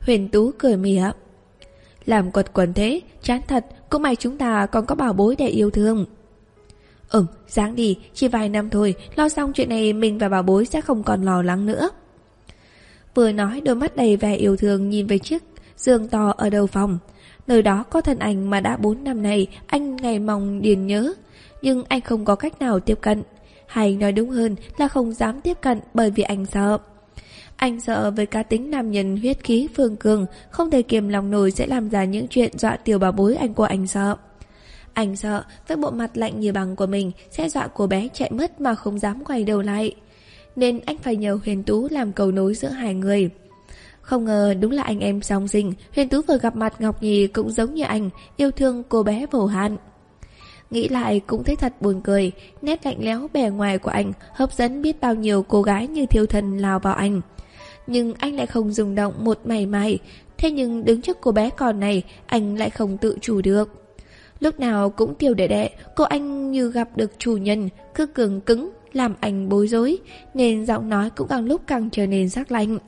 S1: Huyền Tú cười mỉa. Làm quật quần thế, chán thật, cũng may chúng ta còn có bảo bối để yêu thương. Ừm, dáng đi, chỉ vài năm thôi, lo xong chuyện này mình và bảo bối sẽ không còn lo lắng nữa. Vừa nói đôi mắt đầy vẻ yêu thương nhìn về chiếc giường to ở đầu phòng. Nơi đó có thân ảnh mà đã 4 năm nay anh ngày mong điền nhớ, nhưng anh không có cách nào tiếp cận. Hay nói đúng hơn là không dám tiếp cận bởi vì anh sợ. Anh sợ với cá tính nam nhân huyết khí phương cường, không thể kiềm lòng nổi sẽ làm ra những chuyện dọa tiểu bà bối anh của anh sợ. Anh sợ với bộ mặt lạnh như bằng của mình sẽ dọa cô bé chạy mất mà không dám quay đầu lại. Nên anh phải nhờ Huyền Tú làm cầu nối giữa hai người. Không ngờ đúng là anh em song sinh, Huyền Tú vừa gặp mặt Ngọc Nhi cũng giống như anh, yêu thương cô bé vô hạn. Nghĩ lại cũng thấy thật buồn cười, nét lạnh lẽo bề ngoài của anh hấp dẫn biết bao nhiêu cô gái như thiêu thần lao vào anh. Nhưng anh lại không rung động một mảy may, thế nhưng đứng trước cô bé còn này, anh lại không tự chủ được. Lúc nào cũng tiêu đệ đệ, cô anh như gặp được chủ nhân, cứ cường cứng, làm anh bối rối, nên giọng nói cũng càng lúc càng trở nên sắc lạnh.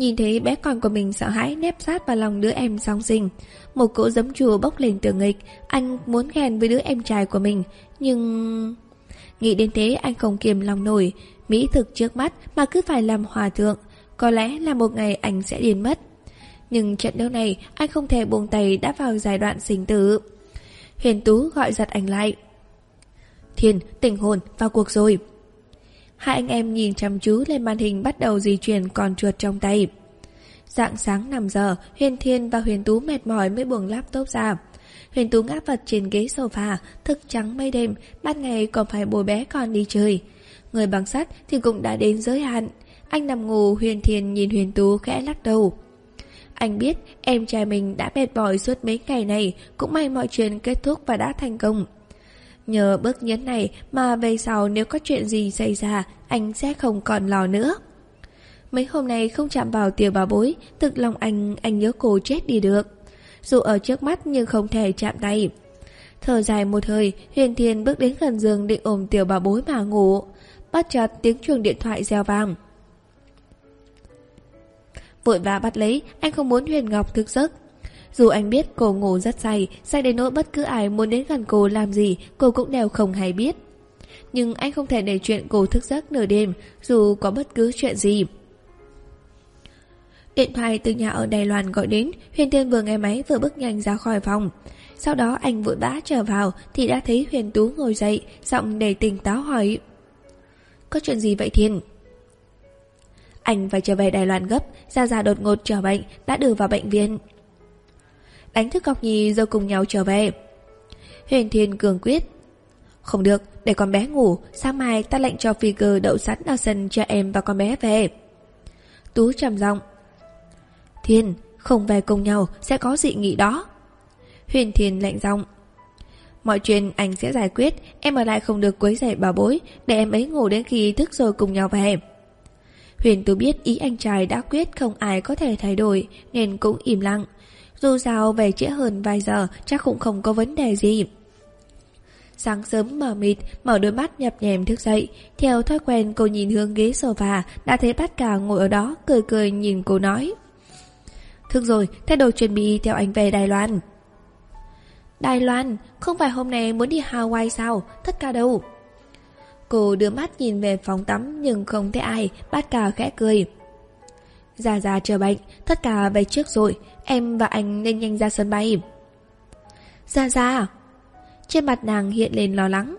S1: Nhìn thấy bé con của mình sợ hãi nép sát vào lòng đứa em song sinh. Một cỗ giấm chùa bốc lên từ nghịch, anh muốn ghen với đứa em trai của mình, nhưng... Nghĩ đến thế anh không kiềm lòng nổi, mỹ thực trước mắt mà cứ phải làm hòa thượng. Có lẽ là một ngày anh sẽ điên mất. Nhưng trận đấu này anh không thể buông tay đã vào giai đoạn sinh tử. Huyền Tú gọi giật anh lại. Thiên, tỉnh hồn, vào cuộc rồi. Hai anh em nhìn chăm chú lên màn hình bắt đầu di chuyển con chuột trong tay. Dạng sáng 5 giờ, Huyền Thiên và Huyền Tú mệt mỏi mới buông laptop ra. Huyền Tú ngáp vật trên ghế sofa, thức trắng mây đêm, ban ngày còn phải bồi bé con đi chơi. Người bằng sắt thì cũng đã đến giới hạn. Anh nằm ngủ, Huyền Thiên nhìn Huyền Tú khẽ lắc đầu. Anh biết em trai mình đã mệt mỏi suốt mấy ngày này, cũng may mọi chuyện kết thúc và đã thành công. Nhờ bước nhấn này mà về sau nếu có chuyện gì xảy ra, anh sẽ không còn lo nữa. Mấy hôm nay không chạm vào tiểu bà bối, thực lòng anh, anh nhớ cô chết đi được. Dù ở trước mắt nhưng không thể chạm tay. Thở dài một hơi, Huyền Thiên bước đến gần giường định ôm tiểu bà bối mà ngủ. Bắt chợt tiếng chuông điện thoại reo vang. Vội vã bắt lấy, anh không muốn Huyền Ngọc thức giấc. Dù anh biết cô ngủ rất say, say đến nỗi bất cứ ai muốn đến gần cô làm gì, cô cũng đều không hay biết. Nhưng anh không thể để chuyện cô thức giấc nửa đêm, dù có bất cứ chuyện gì. Điện thoại từ nhà ở Đài Loan gọi đến, Huyền Tiên vừa nghe máy vừa bước nhanh ra khỏi phòng. Sau đó anh vội vã trở vào thì đã thấy Huyền Tú ngồi dậy, giọng đầy tỉnh táo hỏi. Có chuyện gì vậy Thiên? Anh phải trở về Đài Loan gấp, Gia Gia đột ngột trở bệnh, đã đưa vào bệnh viện. Đánh thức Ngọc Nhi rồi cùng nhau trở về. Huyền Thiên cường quyết. Không được, để con bé ngủ, sáng mai ta lệnh cho phi cơ đậu sẵn ở sân cho em và con bé về. Tú trầm giọng. Thiên, không về cùng nhau sẽ có dị nghị đó. Huyền Thiên lạnh giọng. Mọi chuyện anh sẽ giải quyết, em ở lại không được quấy rầy bà bối, để em ấy ngủ đến khi thức rồi cùng nhau về. Huyền Tú biết ý anh trai đã quyết không ai có thể thay đổi, nên cũng im lặng. Dù sao về trễ hơn vài giờ chắc cũng không có vấn đề gì. Sáng sớm mở mịt, mở đôi mắt nhập nhèm thức dậy. Theo thói quen cô nhìn hướng ghế sofa, đã thấy bát cả ngồi ở đó, cười cười nhìn cô nói. Thức rồi, thay đồ chuẩn bị theo anh về Đài Loan. Đài Loan, không phải hôm nay muốn đi Hawaii sao? Tất cả đâu? Cô đưa mắt nhìn về phòng tắm nhưng không thấy ai, bát cả khẽ cười. Già già chờ bệnh, tất cả về trước rồi, em và anh nên nhanh ra sân bay. Ra ra, trên mặt nàng hiện lên lo lắng.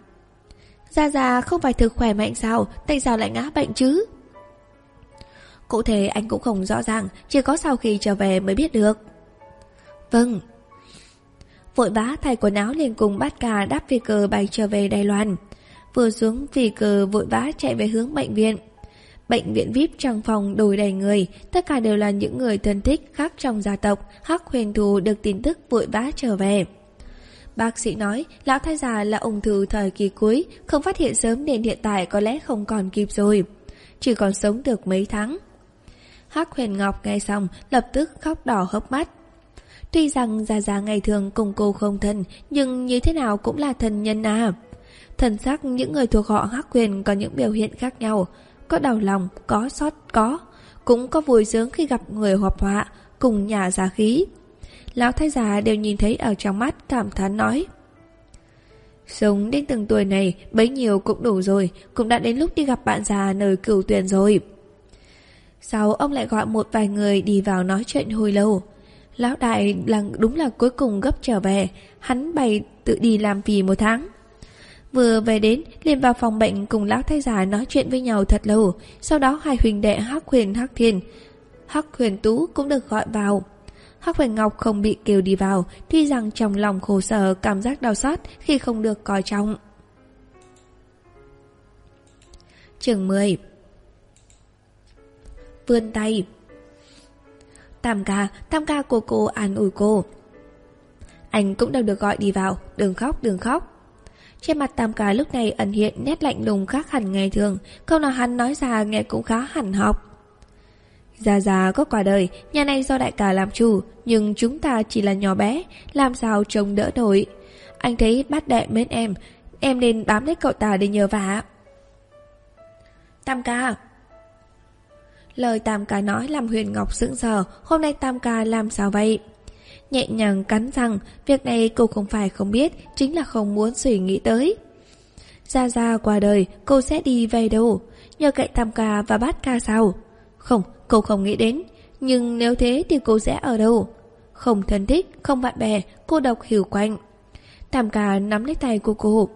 S1: Gia Gia không phải thực khỏe mạnh sao, tại sao lại ngã bệnh chứ? Cụ thể anh cũng không rõ ràng, chỉ có sau khi trở về mới biết được. Vâng. Vội vã thay quần áo liền cùng bát cà đáp phi cờ bay trở về Đài Loan. Vừa xuống phi cờ vội vã chạy về hướng bệnh viện. Bệnh viện VIP trong phòng đổi đầy người, tất cả đều là những người thân thích khác trong gia tộc, Hắc huyền thù được tin tức vội vã trở về. Bác sĩ nói lão thái già là ung thư thời kỳ cuối, không phát hiện sớm nên hiện tại có lẽ không còn kịp rồi. Chỉ còn sống được mấy tháng. Hắc huyền ngọc nghe xong lập tức khóc đỏ hốc mắt. Tuy rằng già già ngày thường cùng cô không thân, nhưng như thế nào cũng là thân nhân à. Thần sắc những người thuộc họ Hắc huyền có những biểu hiện khác nhau. Có đau lòng, có xót, có. Cũng có vui sướng khi gặp người hợp họa, cùng nhà giả khí. Lão thái già đều nhìn thấy ở trong mắt cảm thán nói Sống đến từng tuổi này Bấy nhiêu cũng đủ rồi Cũng đã đến lúc đi gặp bạn già nơi cửu tuyển rồi Sau ông lại gọi một vài người đi vào nói chuyện hồi lâu Lão đại là đúng là cuối cùng gấp trở về Hắn bày tự đi làm vì một tháng Vừa về đến liền vào phòng bệnh cùng lão thái giả nói chuyện với nhau thật lâu Sau đó hai huỳnh đệ Hắc Huyền Hắc Thiên Hắc Huyền Tú cũng được gọi vào Hắc Huyền Ngọc không bị kêu đi vào, tuy rằng trong lòng khổ sở cảm giác đau xót khi không được coi trọng. Trường 10 Vươn tay Tam ca, tam ca cô cô an ủi cô. Anh cũng đâu được gọi đi vào, đừng khóc, đừng khóc. Trên mặt tam ca lúc này ẩn hiện nét lạnh lùng khác hẳn ngày thường, câu nào hắn nói ra nghe cũng khá hẳn học. Già già có quả đời, nhà này do đại ca làm chủ, nhưng chúng ta chỉ là nhỏ bé, làm sao trông đỡ nổi. Anh thấy bát đệ mến em, em nên bám lấy cậu ta để nhờ vả. Tam ca Lời Tam ca nói làm Huyền Ngọc sững sờ, hôm nay Tam ca làm sao vậy? Nhẹ nhàng cắn rằng, việc này cô không phải không biết, chính là không muốn suy nghĩ tới. Ra ra qua đời, cô sẽ đi về đâu? Nhờ cậy Tam ca và bát ca sao? Không, Cô không nghĩ đến. Nhưng nếu thế thì cô sẽ ở đâu? Không thân thích, không bạn bè Cô độc hiểu quanh Tam ca nắm lấy tay của cô.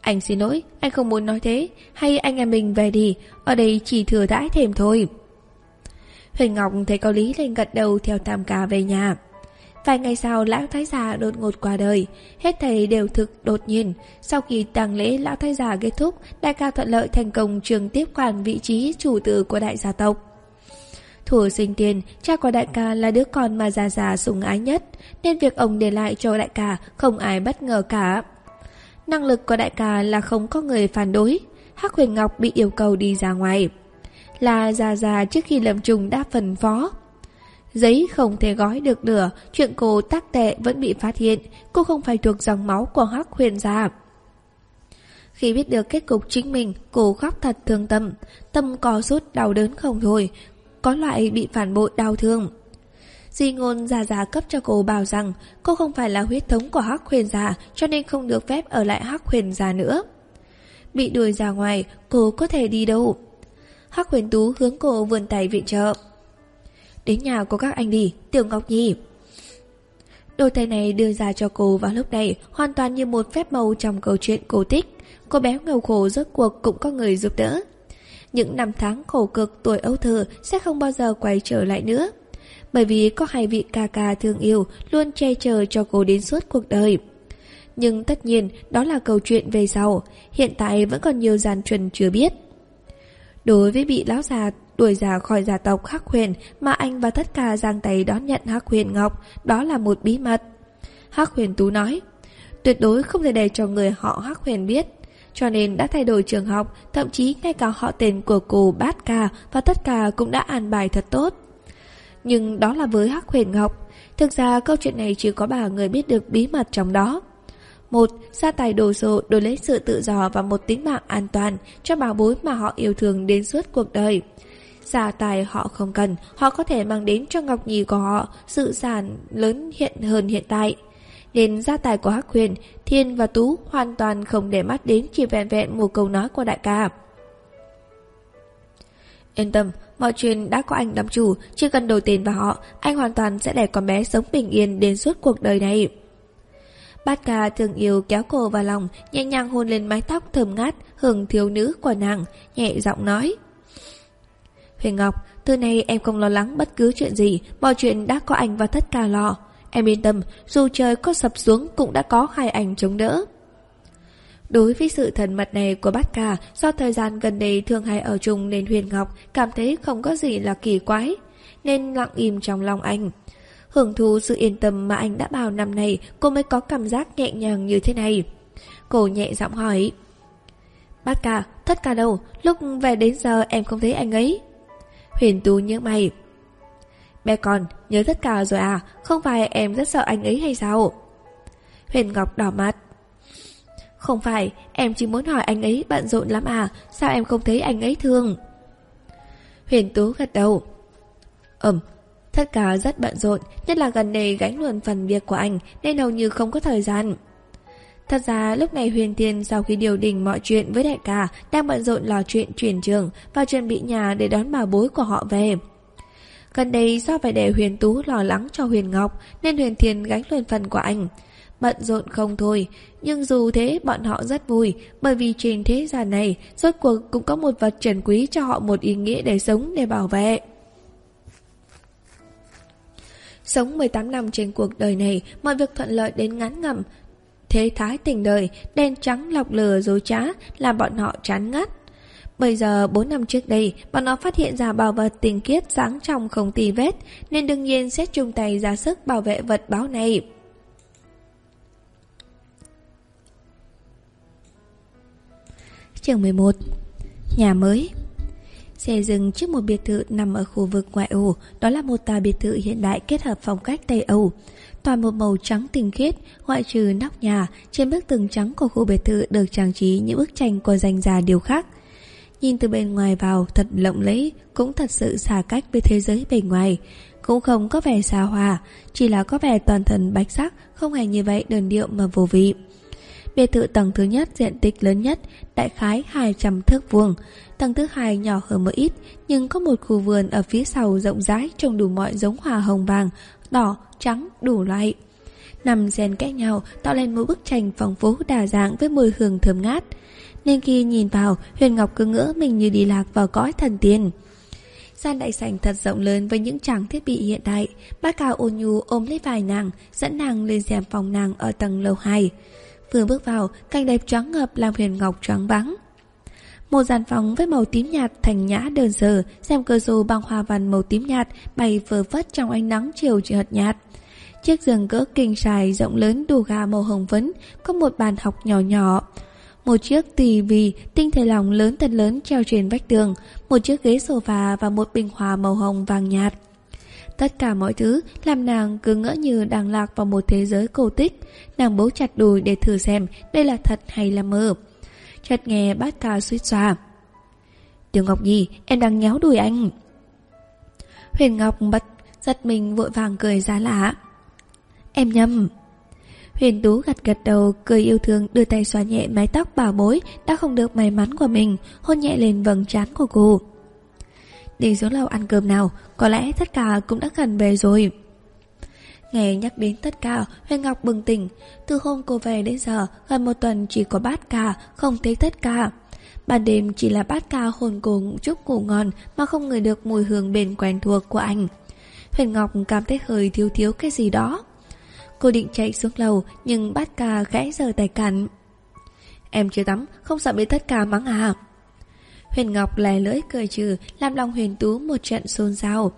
S1: Anh xin lỗi, anh không muốn nói thế. Hay anh em mình về đi Ở đây chỉ thừa đãi thêm thôi. Huỳnh Ngọc thấy có lý lên gật đầu Theo Tam ca về nhà. Vài ngày sau lão thái già đột ngột qua đời Hết thầy đều thực đột nhiên Sau khi tang lễ lão thái già kết thúc Đại ca thuận lợi thành công trường tiếp quản vị trí chủ tử của đại gia tộc Thủ sinh tiền, cha của đại ca là đứa con mà già già sủng ái nhất, nên việc ông để lại cho đại ca không ai bất ngờ cả. Năng lực của đại ca là không có người phản đối, Hắc Huyền Ngọc bị yêu cầu đi ra ngoài. Là già già trước khi lâm trùng đã phần phó. Giấy không thể gói được lửa, chuyện cô tác tệ vẫn bị phát hiện, cô không phải thuộc dòng máu của Hắc Huyền gia. Khi biết được kết cục chính mình, cô khóc thật thương tâm, tâm có rút đau đớn không thôi, có loại bị phản bội đau thương. Di ngôn già già cấp cho cô bảo rằng cô không phải là huyết thống của Hắc Huyền gia cho nên không được phép ở lại Hắc Huyền gia nữa. Bị đuổi ra ngoài, cô có thể đi đâu? Hắc Huyền Tú hướng cô vươn tay viện trợ. Đến nhà của các anh đi, Tiểu Ngọc Nhi. Đôi tay này đưa ra cho cô vào lúc này hoàn toàn như một phép màu trong câu chuyện cổ tích. Cô bé nghèo khổ rốt cuộc cũng có người giúp đỡ. Những năm tháng khổ cực tuổi ấu thơ sẽ không bao giờ quay trở lại nữa. Bởi vì có hai vị ca ca thương yêu luôn che chở cho cô đến suốt cuộc đời. Nhưng tất nhiên đó là câu chuyện về sau, hiện tại vẫn còn nhiều gian chuẩn chưa biết. Đối với vị lão già đuổi ra khỏi gia tộc Hắc Huyền mà anh và tất cả giang tay đón nhận Hắc Huyền Ngọc, đó là một bí mật. Hắc Huyền Tú nói, tuyệt đối không thể để cho người họ Hắc Huyền biết cho nên đã thay đổi trường học, thậm chí ngay cả họ tên của cô Bát Ca và tất cả cũng đã an bài thật tốt. Nhưng đó là với Hắc Huyền Ngọc Thực ra câu chuyện này chỉ có bà người biết được bí mật trong đó một, gia tài đồ sộ đổi lấy sự tự do và một tính mạng an toàn cho bảo bối mà họ yêu thương đến suốt cuộc đời. Gia tài họ không cần, họ có thể mang đến cho Ngọc Nhi của họ sự sản lớn hiện hơn hiện tại. Nên gia tài của Hắc Huyền, Thiên và Tú hoàn toàn không để mắt đến chỉ vẹn vẹn một câu nói của đại ca. Yên tâm, mọi chuyện đã có anh làm chủ, chỉ cần đầu tiền vào họ, anh hoàn toàn sẽ để con bé sống bình yên đến suốt cuộc đời này. Bát ca thường yêu kéo cô vào lòng, nhẹ nhàng hôn lên mái tóc thơm ngát, hưởng thiếu nữ của nàng, nhẹ giọng nói. Huyền Ngọc, từ nay em không lo lắng bất cứ chuyện gì, mọi chuyện đã có anh và Thất cả lo. Em yên tâm, dù trời có sập xuống cũng đã có hai anh chống đỡ. Đối với sự thần mật này của bát ca, do thời gian gần đây thường hay ở chung nên Huyền Ngọc cảm thấy không có gì là kỳ quái, nên lặng im trong lòng anh. Hưởng thụ sự yên tâm mà anh đã bao năm nay Cô mới có cảm giác nhẹ nhàng như thế này Cô nhẹ giọng hỏi Bác ca, thất ca đâu Lúc về đến giờ em không thấy anh ấy Huyền Tú nhớ mày. Bé con, nhớ tất cả rồi à? Không phải em rất sợ anh ấy hay sao? Huyền Ngọc đỏ mặt. Không phải Em chỉ muốn hỏi anh ấy bận rộn lắm à? Sao em không thấy anh ấy thương? Huyền Tú gật đầu. Ừm Tất cả rất bận rộn, nhất là gần đây gánh luôn phần việc của anh nên hầu như không có thời gian. Thật ra lúc này Huyền Tiên sau khi điều đình mọi chuyện với đại ca đang bận rộn lo chuyện chuyển trường và chuẩn bị nhà để đón bà bối của họ về. Gần đây do phải để Huyền Tú lo lắng cho Huyền Ngọc nên Huyền Thiên gánh luôn phần của anh. Bận rộn không thôi, nhưng dù thế bọn họ rất vui bởi vì trên thế gian này rốt cuộc cũng có một vật trần quý cho họ một ý nghĩa để sống để bảo vệ. Sống 18 năm trên cuộc đời này, mọi việc thuận lợi đến ngắn ngẩm. Thế thái tình đời, đen trắng lọc lừa dối trá, làm bọn họ chán ngắt. Bây giờ 4 năm trước đây, bọn nó phát hiện ra bảo vật tình kiết sáng trong không tì vết, nên đương nhiên sẽ chung tay ra sức bảo vệ vật báo này. Chương 11 Nhà mới Xe dừng trước một biệt thự nằm ở khu vực ngoại ô, đó là một tòa biệt thự hiện đại kết hợp phong cách Tây Âu. Toàn một màu trắng tinh khiết, ngoại trừ nóc nhà, trên bức tường trắng của khu biệt thự được trang trí những bức tranh của danh gia điều khác. Nhìn từ bên ngoài vào thật lộng lẫy, cũng thật sự xa cách với thế giới bên ngoài. Cũng không có vẻ xa hòa, chỉ là có vẻ toàn thân bạch sắc, không hề như vậy đơn điệu mà vô vị. Biệt thự tầng thứ nhất diện tích lớn nhất, đại khái 200 thước vuông. Tầng thứ hai nhỏ hơn một ít, nhưng có một khu vườn ở phía sau rộng rãi trồng đủ mọi giống hoa hồng vàng, đỏ, trắng, đủ loại. Nằm xen kẽ nhau tạo lên một bức tranh phong phú đa dạng với mùi hương thơm ngát. Nên khi nhìn vào, Huyền Ngọc cứ ngỡ mình như đi lạc vào cõi thần tiên. Gian đại sảnh thật rộng lớn với những trang thiết bị hiện đại. Bác cao ôn nhu ôm lấy vai nàng, dẫn nàng lên xem phòng nàng ở tầng lầu 2. Vừa bước vào, cảnh đẹp choáng ngập làm Huyền Ngọc choáng vắng. Một dàn phòng với màu tím nhạt thành nhã đơn sơ, xem cơ sổ bằng hoa văn màu tím nhạt bay phơ phất trong ánh nắng chiều chợt nhạt. Chiếc giường cỡ kinh xài rộng lớn đủ gà màu hồng phấn, có một bàn học nhỏ nhỏ. Một chiếc tivi tinh thể lỏng lớn thật lớn treo trên vách tường, một chiếc ghế sofa và một bình hoa màu hồng vàng nhạt. Tất cả mọi thứ làm nàng cứ ngỡ như đang lạc vào một thế giới cổ tích. Nàng bấu chặt đùi để thử xem đây là thật hay là mơ. Chợt nghe bát ta suýt xoa. Tiểu Ngọc Nhi, em đang nhéo đùi anh. Huyền Ngọc bật, giật mình vội vàng cười giá lạ. Em nhầm. Huyền Tú gật gật đầu, cười yêu thương đưa tay xoa nhẹ mái tóc bảo bối đã không được may mắn của mình, hôn nhẹ lên vầng trán của cô. Đi xuống lầu ăn cơm nào, có lẽ tất cả cũng đã gần về rồi. Nghe nhắc đến tất cả, Huyền Ngọc bừng tỉnh. Từ hôm cô về đến giờ, gần một tuần chỉ có bát ca, không thấy tất cả. Ban đêm chỉ là bát ca hồn cô ngủ chút ngủ ngon mà không ngửi được mùi hương bền quen thuộc của anh. Huyền Ngọc cảm thấy hơi thiếu thiếu cái gì đó. Cô định chạy xuống lầu nhưng bát ca gãy giờ tay cản. Em chưa tắm, không sợ bị tất cả mắng à? Huyền Ngọc lè lưỡi cười trừ, làm lòng Huyền Tú một trận xôn xao.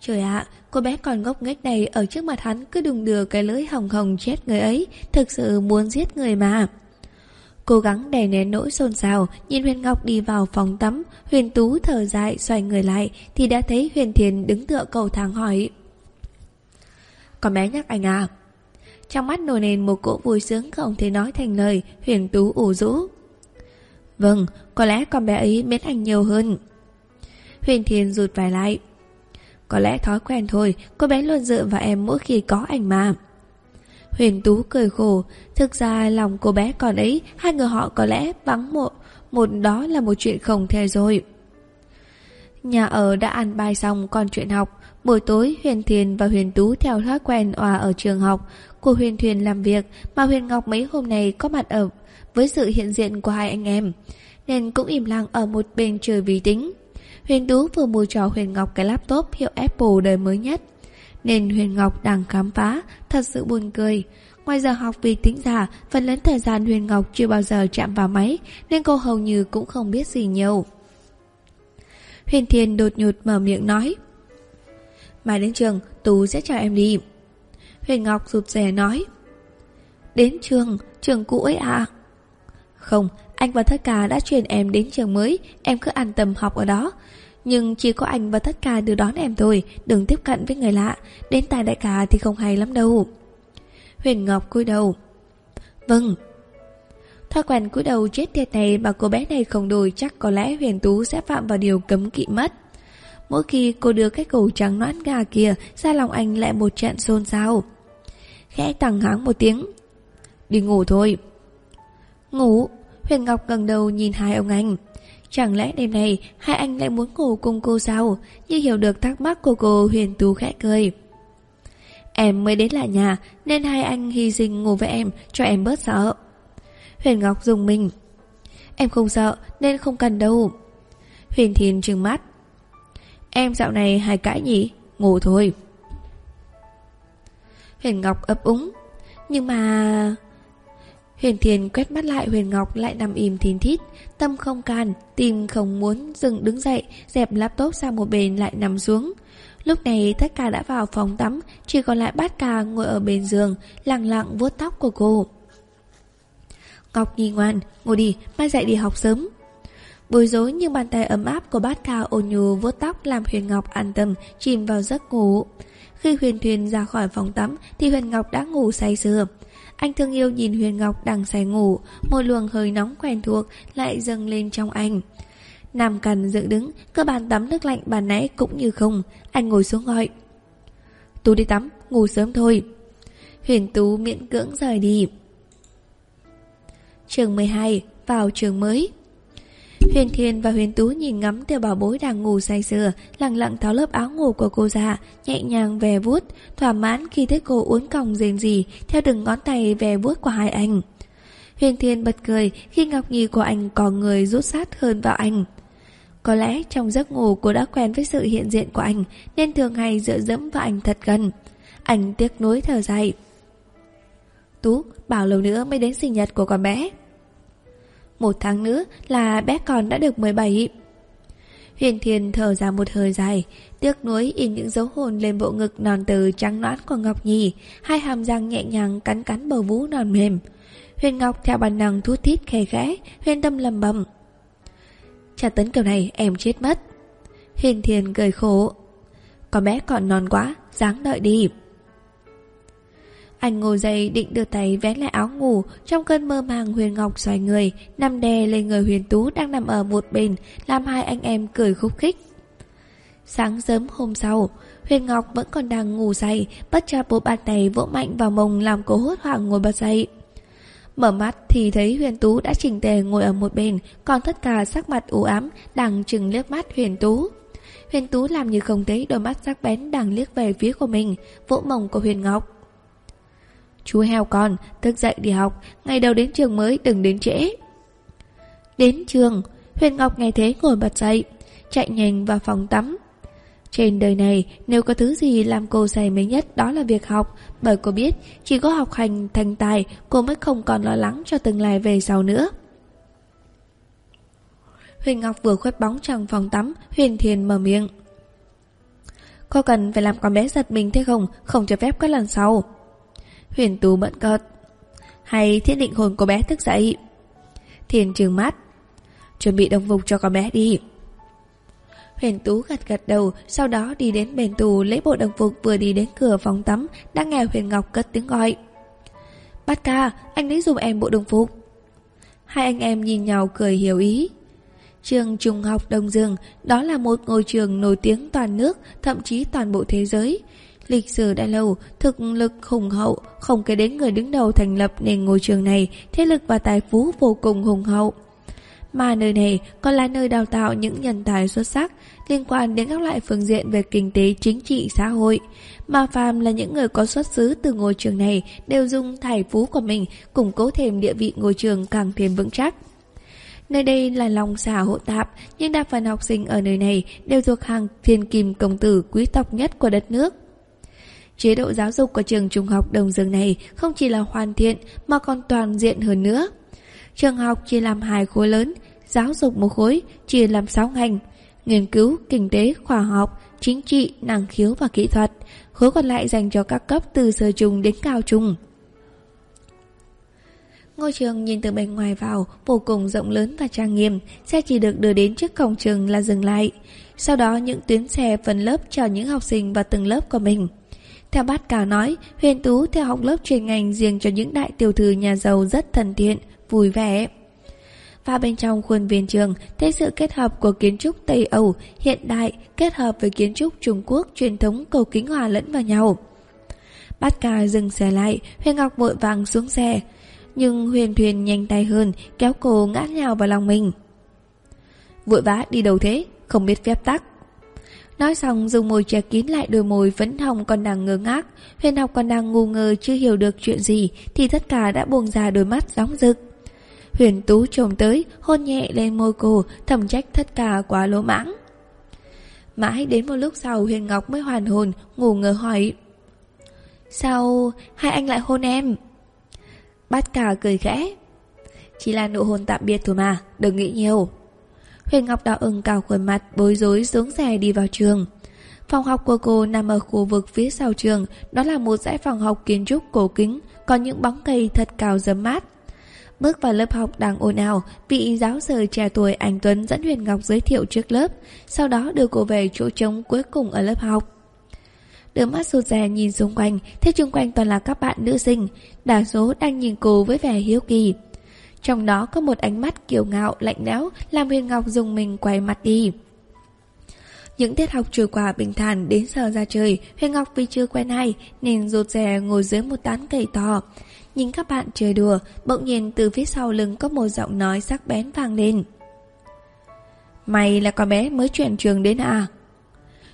S1: Trời ạ, cô bé còn ngốc nghếch này ở trước mặt hắn cứ đùng đưa cái lưỡi hồng hồng chết người ấy, thực sự muốn giết người mà. Cố gắng đè nén nỗi xôn xao Nhìn Huyền Ngọc đi vào phòng tắm Huyền Tú thở dài xoay người lại Thì đã thấy Huyền Thiền đứng tựa cầu thang hỏi. Con bé nhắc anh à? Trong mắt nổi lên một cỗ vui sướng Không thể nói thành lời Huyền Tú ủ rũ. Vâng, có lẽ con bé ấy mến anh nhiều hơn. Huyền Thiền rụt vài lại. Có lẽ thói quen thôi, Cô bé luôn dựa vào em mỗi khi có anh mà. Huyền Tú cười khổ, Thực ra lòng cô bé còn ấy, Hai người họ có lẽ vắng một Một đó là một chuyện không thể rồi. Nhà ở đã ăn bài xong Còn chuyện học, Buổi tối Huyền Thiền và Huyền Tú theo thói quen Hòa ở trường học. Của Huyền Thuyền làm việc Mà Huyền Ngọc mấy hôm nay có mặt ở Với sự hiện diện của hai anh em, Nên cũng im lặng ở một bên trời vì tính. Huyền Tú vừa mua cho Huyền Ngọc cái laptop hiệu Apple đời mới nhất nên Huyền Ngọc đang khám phá, thật sự buồn cười. Ngoài giờ học vì tính giả, phần lớn thời gian Huyền Ngọc chưa bao giờ chạm vào máy, nên cô hầu như cũng không biết gì nhiều. Huyền Thiên đột nhột mở miệng nói. Mai đến trường, Tú sẽ chào em đi. Huyền Ngọc rụt rè nói. Đến trường, trường cũ ấy à? Không, anh và tất cả đã chuyển em đến trường mới, em cứ an tâm học ở đó. Nhưng chỉ có anh và tất cả đưa đón em thôi Đừng tiếp cận với người lạ. Đến tài đại ca thì không hay lắm đâu. Huyền Ngọc cúi đầu. Vâng. Thói quen cúi đầu chết tiệt này Mà cô bé này không đổi chắc có lẽ Huyền Tú sẽ phạm vào điều cấm kỵ mất. Mỗi khi cô đưa cái cổ trắng noãn gà kia Ra lòng anh lại một trận xôn xao. Khẽ tằng háng một tiếng. Đi ngủ thôi. Ngủ? Huyền Ngọc gần đầu nhìn hai ông anh Chẳng lẽ đêm nay hai anh lại muốn ngủ cùng cô sao? Như hiểu được thắc mắc của cô, Huyền Tú khẽ cười. Em mới đến lại nhà, nên hai anh hy sinh ngủ với em, cho em bớt sợ. Huyền Ngọc dùng mình. Em không sợ, nên không cần đâu. Huyền Thiên trừng mắt. Em dạo này hay cãi nhỉ? Ngủ thôi. Huyền Ngọc ấp úng. Nhưng mà... Huyền Thiên quét mắt lại Huyền Ngọc lại nằm im thìn thít, tâm không can, tim không muốn dừng đứng dậy, dẹp laptop sang một bên lại nằm xuống. Lúc này tất cả đã vào phòng tắm, chỉ còn lại bát ca ngồi ở bên giường, lặng lặng vuốt tóc của cô. Ngọc nghi ngoan, ngồi đi, mai dậy đi học sớm. Bối rối nhưng bàn tay ấm áp của bát ca ôn nhu vuốt tóc làm Huyền Ngọc an tâm, chìm vào giấc ngủ. Khi Huyền Thuyền ra khỏi phòng tắm thì Huyền Ngọc đã ngủ say sưa. Anh thương yêu nhìn Huyền Ngọc đang say ngủ, một luồng hơi nóng quen thuộc lại dâng lên trong anh. Nam Cần dựng đứng, cơ bàn tắm nước lạnh bàn nãy cũng như không, anh ngồi xuống gọi. Tú đi tắm, ngủ sớm thôi. Huyền Tú miễn cưỡng rời đi. Trường 12, vào trường mới. Huyền Thiên và Huyền Tú nhìn ngắm tiểu bảo bối đang ngủ say sưa, lặng lặng tháo lớp áo ngủ của cô ra, nhẹ nhàng về vuốt, thỏa mãn khi thấy cô uốn còng rền rỉ theo từng ngón tay về vuốt của hai anh. Huyền Thiên bật cười khi Ngọc nhì của anh có người rút sát hơn vào anh. Có lẽ trong giấc ngủ cô đã quen với sự hiện diện của anh nên thường hay dựa dẫm vào anh thật gần. Anh tiếc nuối thở dài. Tú, bảo lâu nữa mới đến sinh nhật của con bé. Một tháng nữa là bé con đã được 17 Huyền Thiên thở ra một hơi dài, Tiếc nuối in những dấu hồn lên bộ ngực non từ trắng nõn của Ngọc Nhi, Hai hàm răng nhẹ nhàng cắn cắn bờ vú non mềm. Huyền Ngọc theo bản năng thút thít khẽ khẽ, Huyền tâm lầm bầm Trả tấn kiểu này, em chết mất. Huyền Thiên cười khổ. Có bé còn non quá, Dáng đợi đi anh ngồi dậy định đưa tay vén lại áo ngủ, Trong cơn mơ màng Huyền Ngọc xoay người, Nằm đè lên người Huyền Tú đang nằm ở một bên, Làm hai anh em cười khúc khích. Sáng sớm hôm sau, Huyền Ngọc vẫn còn đang ngủ say, Bất chợt bộ bàn tay vỗ mạnh vào mông Làm cô hốt hoảng ngồi bật dậy. Mở mắt thì thấy Huyền Tú đã chỉnh tề ngồi ở một bên, Còn tất cả sắc mặt u ám Đang chừng liếc mắt Huyền Tú. Huyền Tú làm như không thấy đôi mắt sắc bén đang liếc về phía của mình, Vỗ mông của Huyền Ngọc. Chú heo con, thức dậy đi học, ngày đầu đến trường mới đừng đến trễ. Đến trường, Huyền Ngọc nghe thế ngồi bật dậy, chạy nhanh vào phòng tắm. Trên đời này, nếu có thứ gì làm cô say mê nhất đó là việc học, bởi cô biết chỉ có học hành thành tài cô mới không còn lo lắng cho tương lai về sau nữa. Huyền Ngọc vừa khuất bóng trong phòng tắm, Huyền Thiền mở miệng. Cô cần phải làm con bé giật mình thế không, không cho phép các lần sau. Huyền Tú bận cợt. Hay thiết định hồn cô bé thức dậy. Thiền trừng mắt. Chuẩn bị đồng phục cho con bé đi. Huyền Tú gật gật đầu Sau đó đi đến bền tù lấy bộ đồng phục Vừa đi đến cửa phòng tắm Đã nghe Huyền Ngọc cất tiếng gọi. Bát ca, anh lấy dùm em bộ đồng phục. Hai anh em nhìn nhau cười hiểu ý. Trường Trung học Đông Dương Đó là một ngôi trường nổi tiếng toàn nước Thậm chí toàn bộ thế giới. Lịch sử đã lâu, thực lực hùng hậu Không kể đến người đứng đầu thành lập nền ngôi trường này Thế lực và tài phú vô cùng hùng hậu mà nơi này còn là nơi đào tạo những nhân tài xuất sắc liên quan đến các loại phương diện về kinh tế, chính trị, xã hội. Mà phàm là những người có xuất xứ từ ngôi trường này đều dùng thải phú của mình củng cố thêm địa vị ngôi trường càng thêm vững chắc. Nơi đây là lòng xả hộ tạp, nhưng đa phần học sinh ở nơi này đều thuộc hàng thiên kim công tử quý tộc nhất của đất nước. Chế độ giáo dục của trường trung học Đồng Dương này không chỉ là hoàn thiện mà còn toàn diện hơn nữa. Trường học chia làm hai khối lớn, giáo dục một khối chia làm 6 ngành, nghiên cứu, kinh tế, khoa học, chính trị, năng khiếu và kỹ thuật, khối còn lại dành cho các cấp từ sơ trung đến cao trung. Ngôi trường nhìn từ bên ngoài vào vô cùng rộng lớn và trang nghiêm, xe chỉ được đưa đến trước cổng trường là dừng lại. Sau đó những tuyến xe phân lớp cho những học sinh vào từng lớp của mình. Theo bát cả nói, Huyền Tú theo học lớp chuyên ngành riêng cho những đại tiểu thư nhà giàu rất thân thiện, vui vẻ. Và bên trong khuôn viên trường, thấy sự kết hợp của kiến trúc Tây Âu hiện đại kết hợp với kiến trúc Trung Quốc truyền thống cầu kính hòa lẫn vào nhau. Bát ca dừng xe lại, Huyền Ngọc vội vàng xuống xe. Nhưng Huyền Thuyền nhanh tay hơn, kéo cô ngã nhào vào lòng mình. Vội vã đi đâu thế, không biết phép tắc. Nói xong dùng môi che kín lại đôi môi vẫn hồng còn đang ngơ ngác Huyền học còn đang ngu ngơ chưa hiểu được chuyện gì Thì tất cả đã buông ra đôi mắt nóng rực Huyền Tú trồm tới, hôn nhẹ lên môi cô, thầm trách tất cả quá lỗ mãng. Mãi đến một lúc sau Huyền Ngọc mới hoàn hồn, ngủ ngờ hỏi. Sao hai anh lại hôn em? Bát cả cười khẽ. Chỉ là nụ hôn tạm biệt thôi mà, đừng nghĩ nhiều. Huyền Ngọc đỏ ửng cào khuôn mặt, bối rối xuống xe đi vào trường. Phòng học của cô nằm ở khu vực phía sau trường, đó là một dãy phòng học kiến trúc cổ kính, có những bóng cây thật cao dấm mát. Bước vào lớp học đang ồn ào, vị giáo sư trẻ tuổi anh Tuấn dẫn Huyền Ngọc giới thiệu trước lớp, sau đó đưa cô về chỗ trống cuối cùng ở lớp học. Đưa mắt sụt rè nhìn xung quanh, thấy xung quanh toàn là các bạn nữ sinh, đa số đang nhìn cô với vẻ hiếu kỳ. Trong đó có một ánh mắt kiêu ngạo, lạnh lẽo, làm Huyền Ngọc dùng mình quay mặt đi. Những tiết học trôi qua bình thản đến giờ ra trời, Huyền Ngọc vì chưa quen ai nên rụt rè ngồi dưới một tán cây to. Nhìn các bạn chơi đùa, bỗng nhiên từ phía sau lưng có một giọng nói sắc bén vang lên. Mày là con bé mới chuyển trường đến à?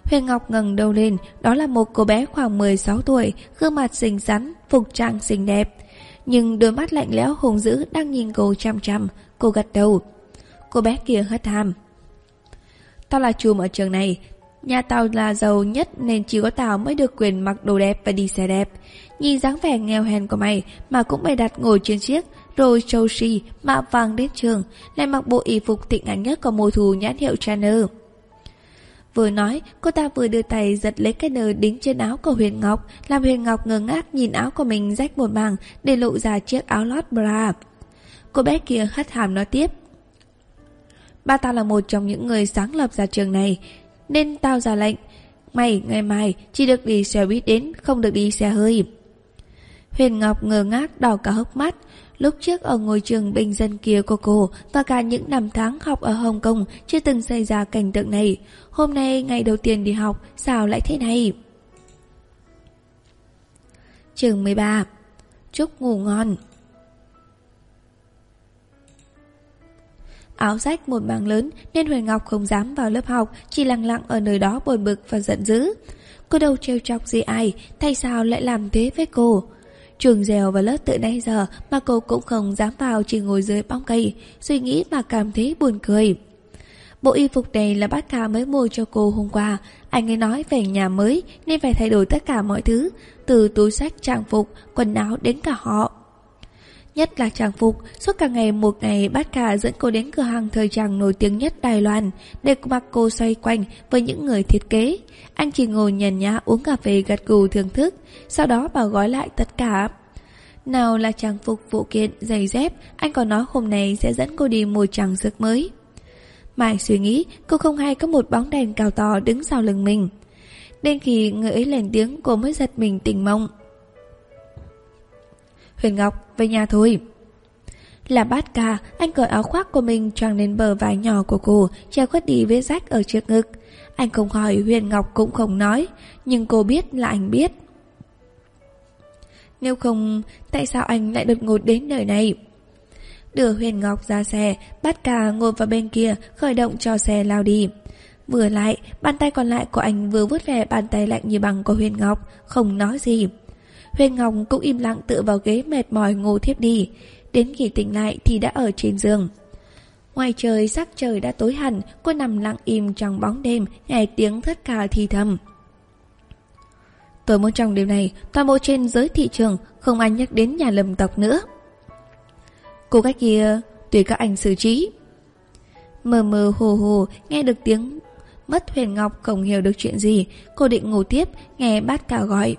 S1: Huyền Ngọc ngẩng đầu lên, đó là một cô bé khoảng 16 tuổi, gương mặt xinh xắn, phục trang xinh đẹp. Nhưng đôi mắt lạnh lẽo hùng dữ đang nhìn cô chăm chăm, cô gật đầu. Cô bé kia hất hàm. Tao là chùm ở trường này, Nhà tao là giàu nhất nên chỉ có tao mới được quyền mặc đồ đẹp và đi xe đẹp. Nhìn dáng vẻ nghèo hèn của mày mà cũng bày đặt ngồi trên chiếc rồi châu si mạ vàng đến trường, lại mặc bộ y phục tịnh ảnh nhất của mùa thù nhãn hiệu Chanel. Vừa nói, cô ta vừa đưa tay giật lấy cái nơ đính trên áo của Huyền Ngọc, làm Huyền Ngọc ngơ ngác nhìn áo của mình rách một mảng để lộ ra chiếc áo lót bra. Cô bé kia hất hàm nói tiếp. Ba ta là một trong những người sáng lập ra trường này, nên tao ra lệnh. Mày ngày mai chỉ được đi xe buýt đến, không được đi xe hơi. Huyền Ngọc ngơ ngác đỏ cả hốc mắt. Lúc trước ở ngôi trường bình dân kia của cô và cả những năm tháng học ở Hồng Kông chưa từng xảy ra cảnh tượng này. Hôm nay ngày đầu tiên đi học, sao lại thế này? Trường 13 Chúc ngủ ngon Áo rách một mảng lớn nên Huyền Ngọc không dám vào lớp học, chỉ lặng lặng ở nơi đó buồn bực và giận dữ. Cô đâu trêu chọc gì ai, tại sao lại làm thế với cô? Trường dèo và lớp từ nay giờ mà cô cũng không dám vào chỉ ngồi dưới bóng cây, suy nghĩ mà cảm thấy buồn cười. Bộ y phục này là bác ca mới mua cho cô hôm qua, anh ấy nói về nhà mới nên phải thay đổi tất cả mọi thứ, từ túi sách, trang phục, quần áo đến cả họ. Nhất là trang phục, suốt cả ngày một ngày bát cả dẫn cô đến cửa hàng thời trang nổi tiếng nhất Đài Loan để mặc cô xoay quanh với những người thiết kế. Anh chỉ ngồi nhàn nhã uống cà phê gật gù thưởng thức, sau đó bảo gói lại tất cả. Nào là trang phục phụ kiện, giày dép, anh còn nói hôm nay sẽ dẫn cô đi mua trang sức mới. Mai suy nghĩ, cô không hay có một bóng đèn cao to đứng sau lưng mình. Đến khi người ấy lên tiếng cô mới giật mình tỉnh mộng. Huyền Ngọc, về nhà thôi. Là bát ca, anh cởi áo khoác của mình choàng lên bờ vai nhỏ của cô, che khuất đi vết rách ở trước ngực. Anh không hỏi Huyền Ngọc cũng không nói, nhưng cô biết là anh biết. Nếu không, tại sao anh lại đột ngột đến nơi này? Đưa Huyền Ngọc ra xe, bát ca ngồi vào bên kia, khởi động cho xe lao đi. Vừa lại, bàn tay còn lại của anh vừa vứt về bàn tay lạnh như bằng của Huyền Ngọc, không nói gì. Huyền Ngọc cũng im lặng tựa vào ghế mệt mỏi ngủ thiếp đi. Đến khi tỉnh lại thì đã ở trên giường. Ngoài trời sắc trời đã tối hẳn, cô nằm lặng im trong bóng đêm, nghe tiếng thất ca thì thầm. Tôi muốn trong đêm này, toàn bộ trên giới thị trường không ai nhắc đến nhà lầm tộc nữa. Cô cách kia, tùy các anh xử trí. Mờ mờ hồ hồ, nghe được tiếng mất Huyền Ngọc không hiểu được chuyện gì, cô định ngủ tiếp, nghe bát cả gọi.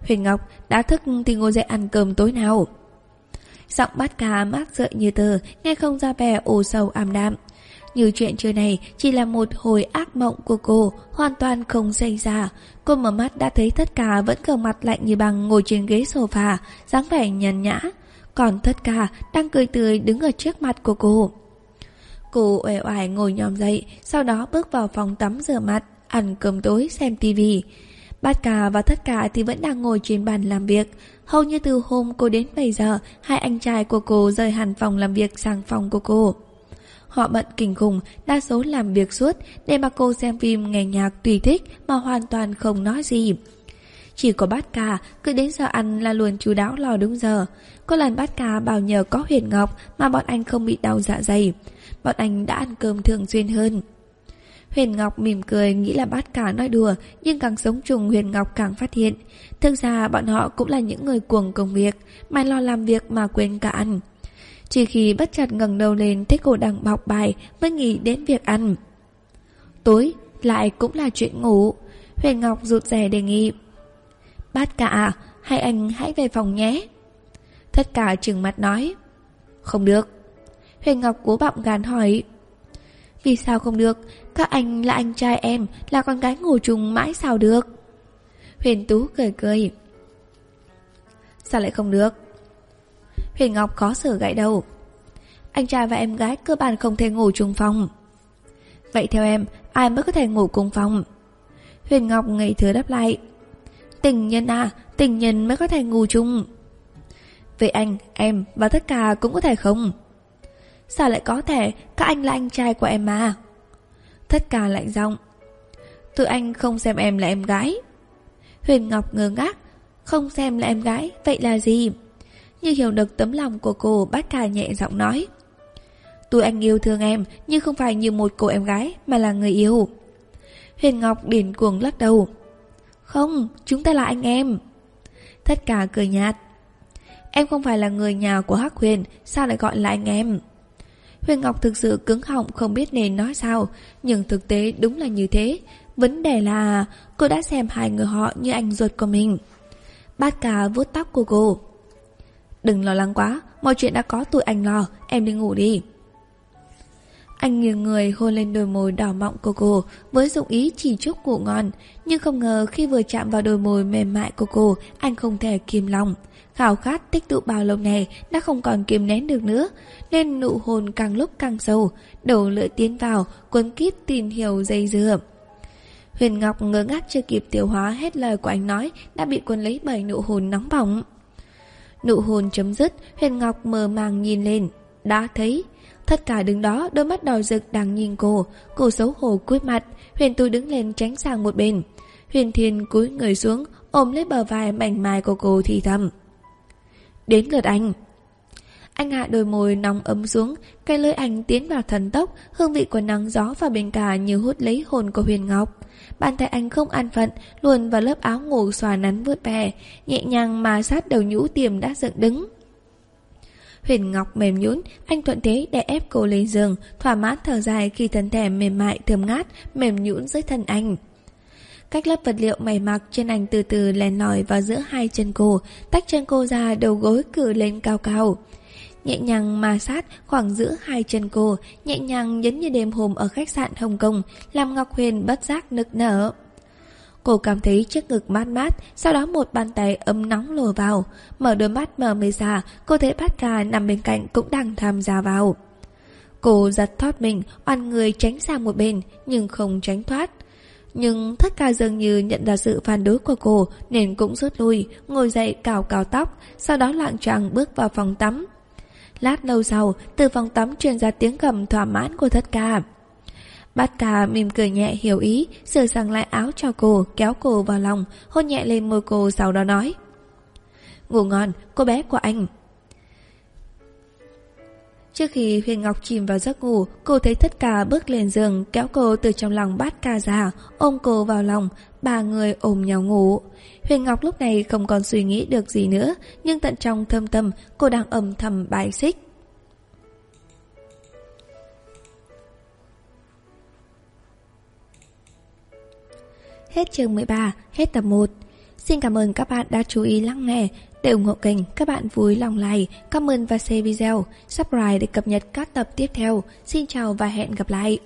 S1: Huyền Ngọc, đã thức thì ngồi dậy ăn cơm tối nào. Giọng bát ca mát rợi như tờ, nghe không ra vẻ ồ sầu ảm đạm. Như chuyện trưa này chỉ là một hồi ác mộng của cô, hoàn toàn không xảy ra. Cô mở mắt đã thấy tất cả vẫn cờ mặt lạnh như bằng ngồi trên ghế sofa, dáng vẻ nhàn nhã. Còn tất cả đang cười tươi đứng ở trước mặt của cô. Cô uể oải ngồi nhòm dậy, sau đó bước vào phòng tắm rửa mặt, ăn cơm tối xem tivi. Bát cả và tất cả thì vẫn đang ngồi trên bàn làm việc. Hầu như từ hôm cô đến bây giờ, hai anh trai của cô rời hẳn phòng làm việc sang phòng của cô. Họ bận kinh khủng, đa số làm việc suốt, để mà cô xem phim nghe nhạc tùy thích mà hoàn toàn không nói gì. Chỉ có bát cà, cứ đến giờ ăn là luôn chú đáo lo đúng giờ. Có lần bát cà bảo nhờ có huyền ngọc mà bọn anh không bị đau dạ dày. Bọn anh đã ăn cơm thường xuyên hơn. Huyền Ngọc mỉm cười nghĩ là bát cả nói đùa, nhưng càng sống chung Huyền Ngọc càng phát hiện. Thực ra bọn họ cũng là những người cuồng công việc, mà lo làm việc mà quên cả ăn. Chỉ khi bất chợt ngẩng đầu lên thấy cô đang bọc bài mới nghĩ đến việc ăn. Tối lại cũng là chuyện ngủ. Huyền Ngọc rụt rè đề nghị. Bát cả, à, hai anh hãy về phòng nhé. Tất cả trừng mặt nói. Không được. Huyền Ngọc cố bọng gàn hỏi. Vì sao không được? Các anh là anh trai em, là con gái ngủ chung mãi sao được? Huyền Tú cười cười. Sao lại không được? Huyền Ngọc khó xử gãy đầu. Anh trai và em gái cơ bản không thể ngủ chung phòng. Vậy theo em, ai mới có thể ngủ cùng phòng? Huyền Ngọc ngây thừa đáp lại. Tình nhân à, tình nhân mới có thể ngủ chung. Vậy anh, em và tất cả cũng có thể không? Sao lại có thể, các anh là anh trai của em mà. Tất cả lạnh giọng. Tự anh không xem em là em gái. Huyền Ngọc ngơ ngác, không xem là em gái, vậy là gì? Như hiểu được tấm lòng của cô bác cả nhẹ giọng nói Tôi anh yêu thương em Nhưng không phải như một cô em gái Mà là người yêu Huyền Ngọc điển cuồng lắc đầu Không, chúng ta là anh em Tất cả cười nhạt Em không phải là người nhà của Hắc Huyền Sao lại gọi là anh em Huyền Ngọc thực sự cứng họng không biết nên nói sao. Nhưng thực tế đúng là như thế. Vấn đề là cô đã xem hai người họ như anh ruột của mình. Bát cả vuốt tóc của cô. Đừng lo lắng quá, mọi chuyện đã có tụi anh lo, em đi ngủ đi. Anh nghiêng người hôn lên đôi môi đỏ mọng của cô với dụng ý chỉ chúc ngủ ngon. Nhưng không ngờ khi vừa chạm vào đôi môi mềm mại của cô, anh không thể kìm lòng. Khảo khát tích tụ bao lâu này đã không còn kiềm nén được nữa, nên nụ hôn càng lúc càng sâu, đầu lưỡi tiến vào, cuốn kít tìm hiểu dây dưa. Huyền Ngọc ngớ ngác chưa kịp tiêu hóa hết lời của anh nói đã bị cuốn lấy bởi nụ hôn nóng bỏng. Nụ hôn chấm dứt, Huyền Ngọc mờ màng nhìn lên. Đã thấy. Tất cả đứng đó, đôi mắt đỏ rực đang nhìn cô. Cô xấu hổ cúi mặt. Huyền Tú đứng lên tránh sang một bên. Huyền Thiên cúi người xuống, ôm lấy bờ vai mảnh mai của cô thì thầm. Đến lượt anh. Anh hạ đôi môi nóng ấm xuống, cái lưỡi anh tiến vào thần tốc, hương vị của nắng gió và bên cả như hút lấy hồn của Huyền Ngọc. Bàn tay anh không an phận, luồn vào lớp áo ngủ xòa nắn vượt bè, nhẹ nhàng mà sát đầu nhũ tiềm đã dựng đứng. Huyền Ngọc mềm nhũn, anh thuận thế để ép cô lên giường, thỏa mãn thở dài khi thân thể mềm mại thơm ngát, mềm nhũn dưới thân anh. Cách lớp vật liệu mày mặc trên ảnh từ từ lèn lòi vào giữa hai chân cô, tách chân cô ra đầu gối cử lên cao cao. Nhẹ nhàng ma sát khoảng giữa hai chân cô, nhẹ nhàng nhấn như đêm hôm ở khách sạn Hồng Kông, làm Ngọc Huyền bất giác nực nở. Cô cảm thấy chiếc ngực mát mát, sau đó một bàn tay ấm nóng lùa vào. Mở đôi mắt mở mê ra, cô thấy bát cà nằm bên cạnh cũng đang tham gia vào. Cô giật thoát mình, oan người tránh sang một bên, nhưng không tránh thoát. Nhưng thất ca dường như nhận ra sự phản đối của cô nên cũng rút lui, ngồi dậy cào cào tóc, sau đó lạng choạng bước vào phòng tắm. Lát lâu sau, từ phòng tắm truyền ra tiếng gầm thỏa mãn của thất ca. Bát ca mỉm cười nhẹ hiểu ý, sửa sang lại áo cho cô, kéo cô vào lòng, hôn nhẹ lên môi cô sau đó nói. Ngủ ngon, cô bé của anh. Trước khi Huyền Ngọc chìm vào giấc ngủ, cô thấy tất cả bước lên giường, kéo cô từ trong lòng bát ca ra, ôm cô vào lòng, ba người ôm nhau ngủ. Huyền Ngọc lúc này không còn suy nghĩ được gì nữa, nhưng tận trong thâm tâm, cô đang âm thầm bài xích. Hết chương 13, hết tập 1. Xin cảm ơn các bạn đã chú ý lắng nghe. Để ủng hộ kênh, các bạn vui lòng like, comment và share video, subscribe để cập nhật các tập tiếp theo. Xin chào và hẹn gặp lại.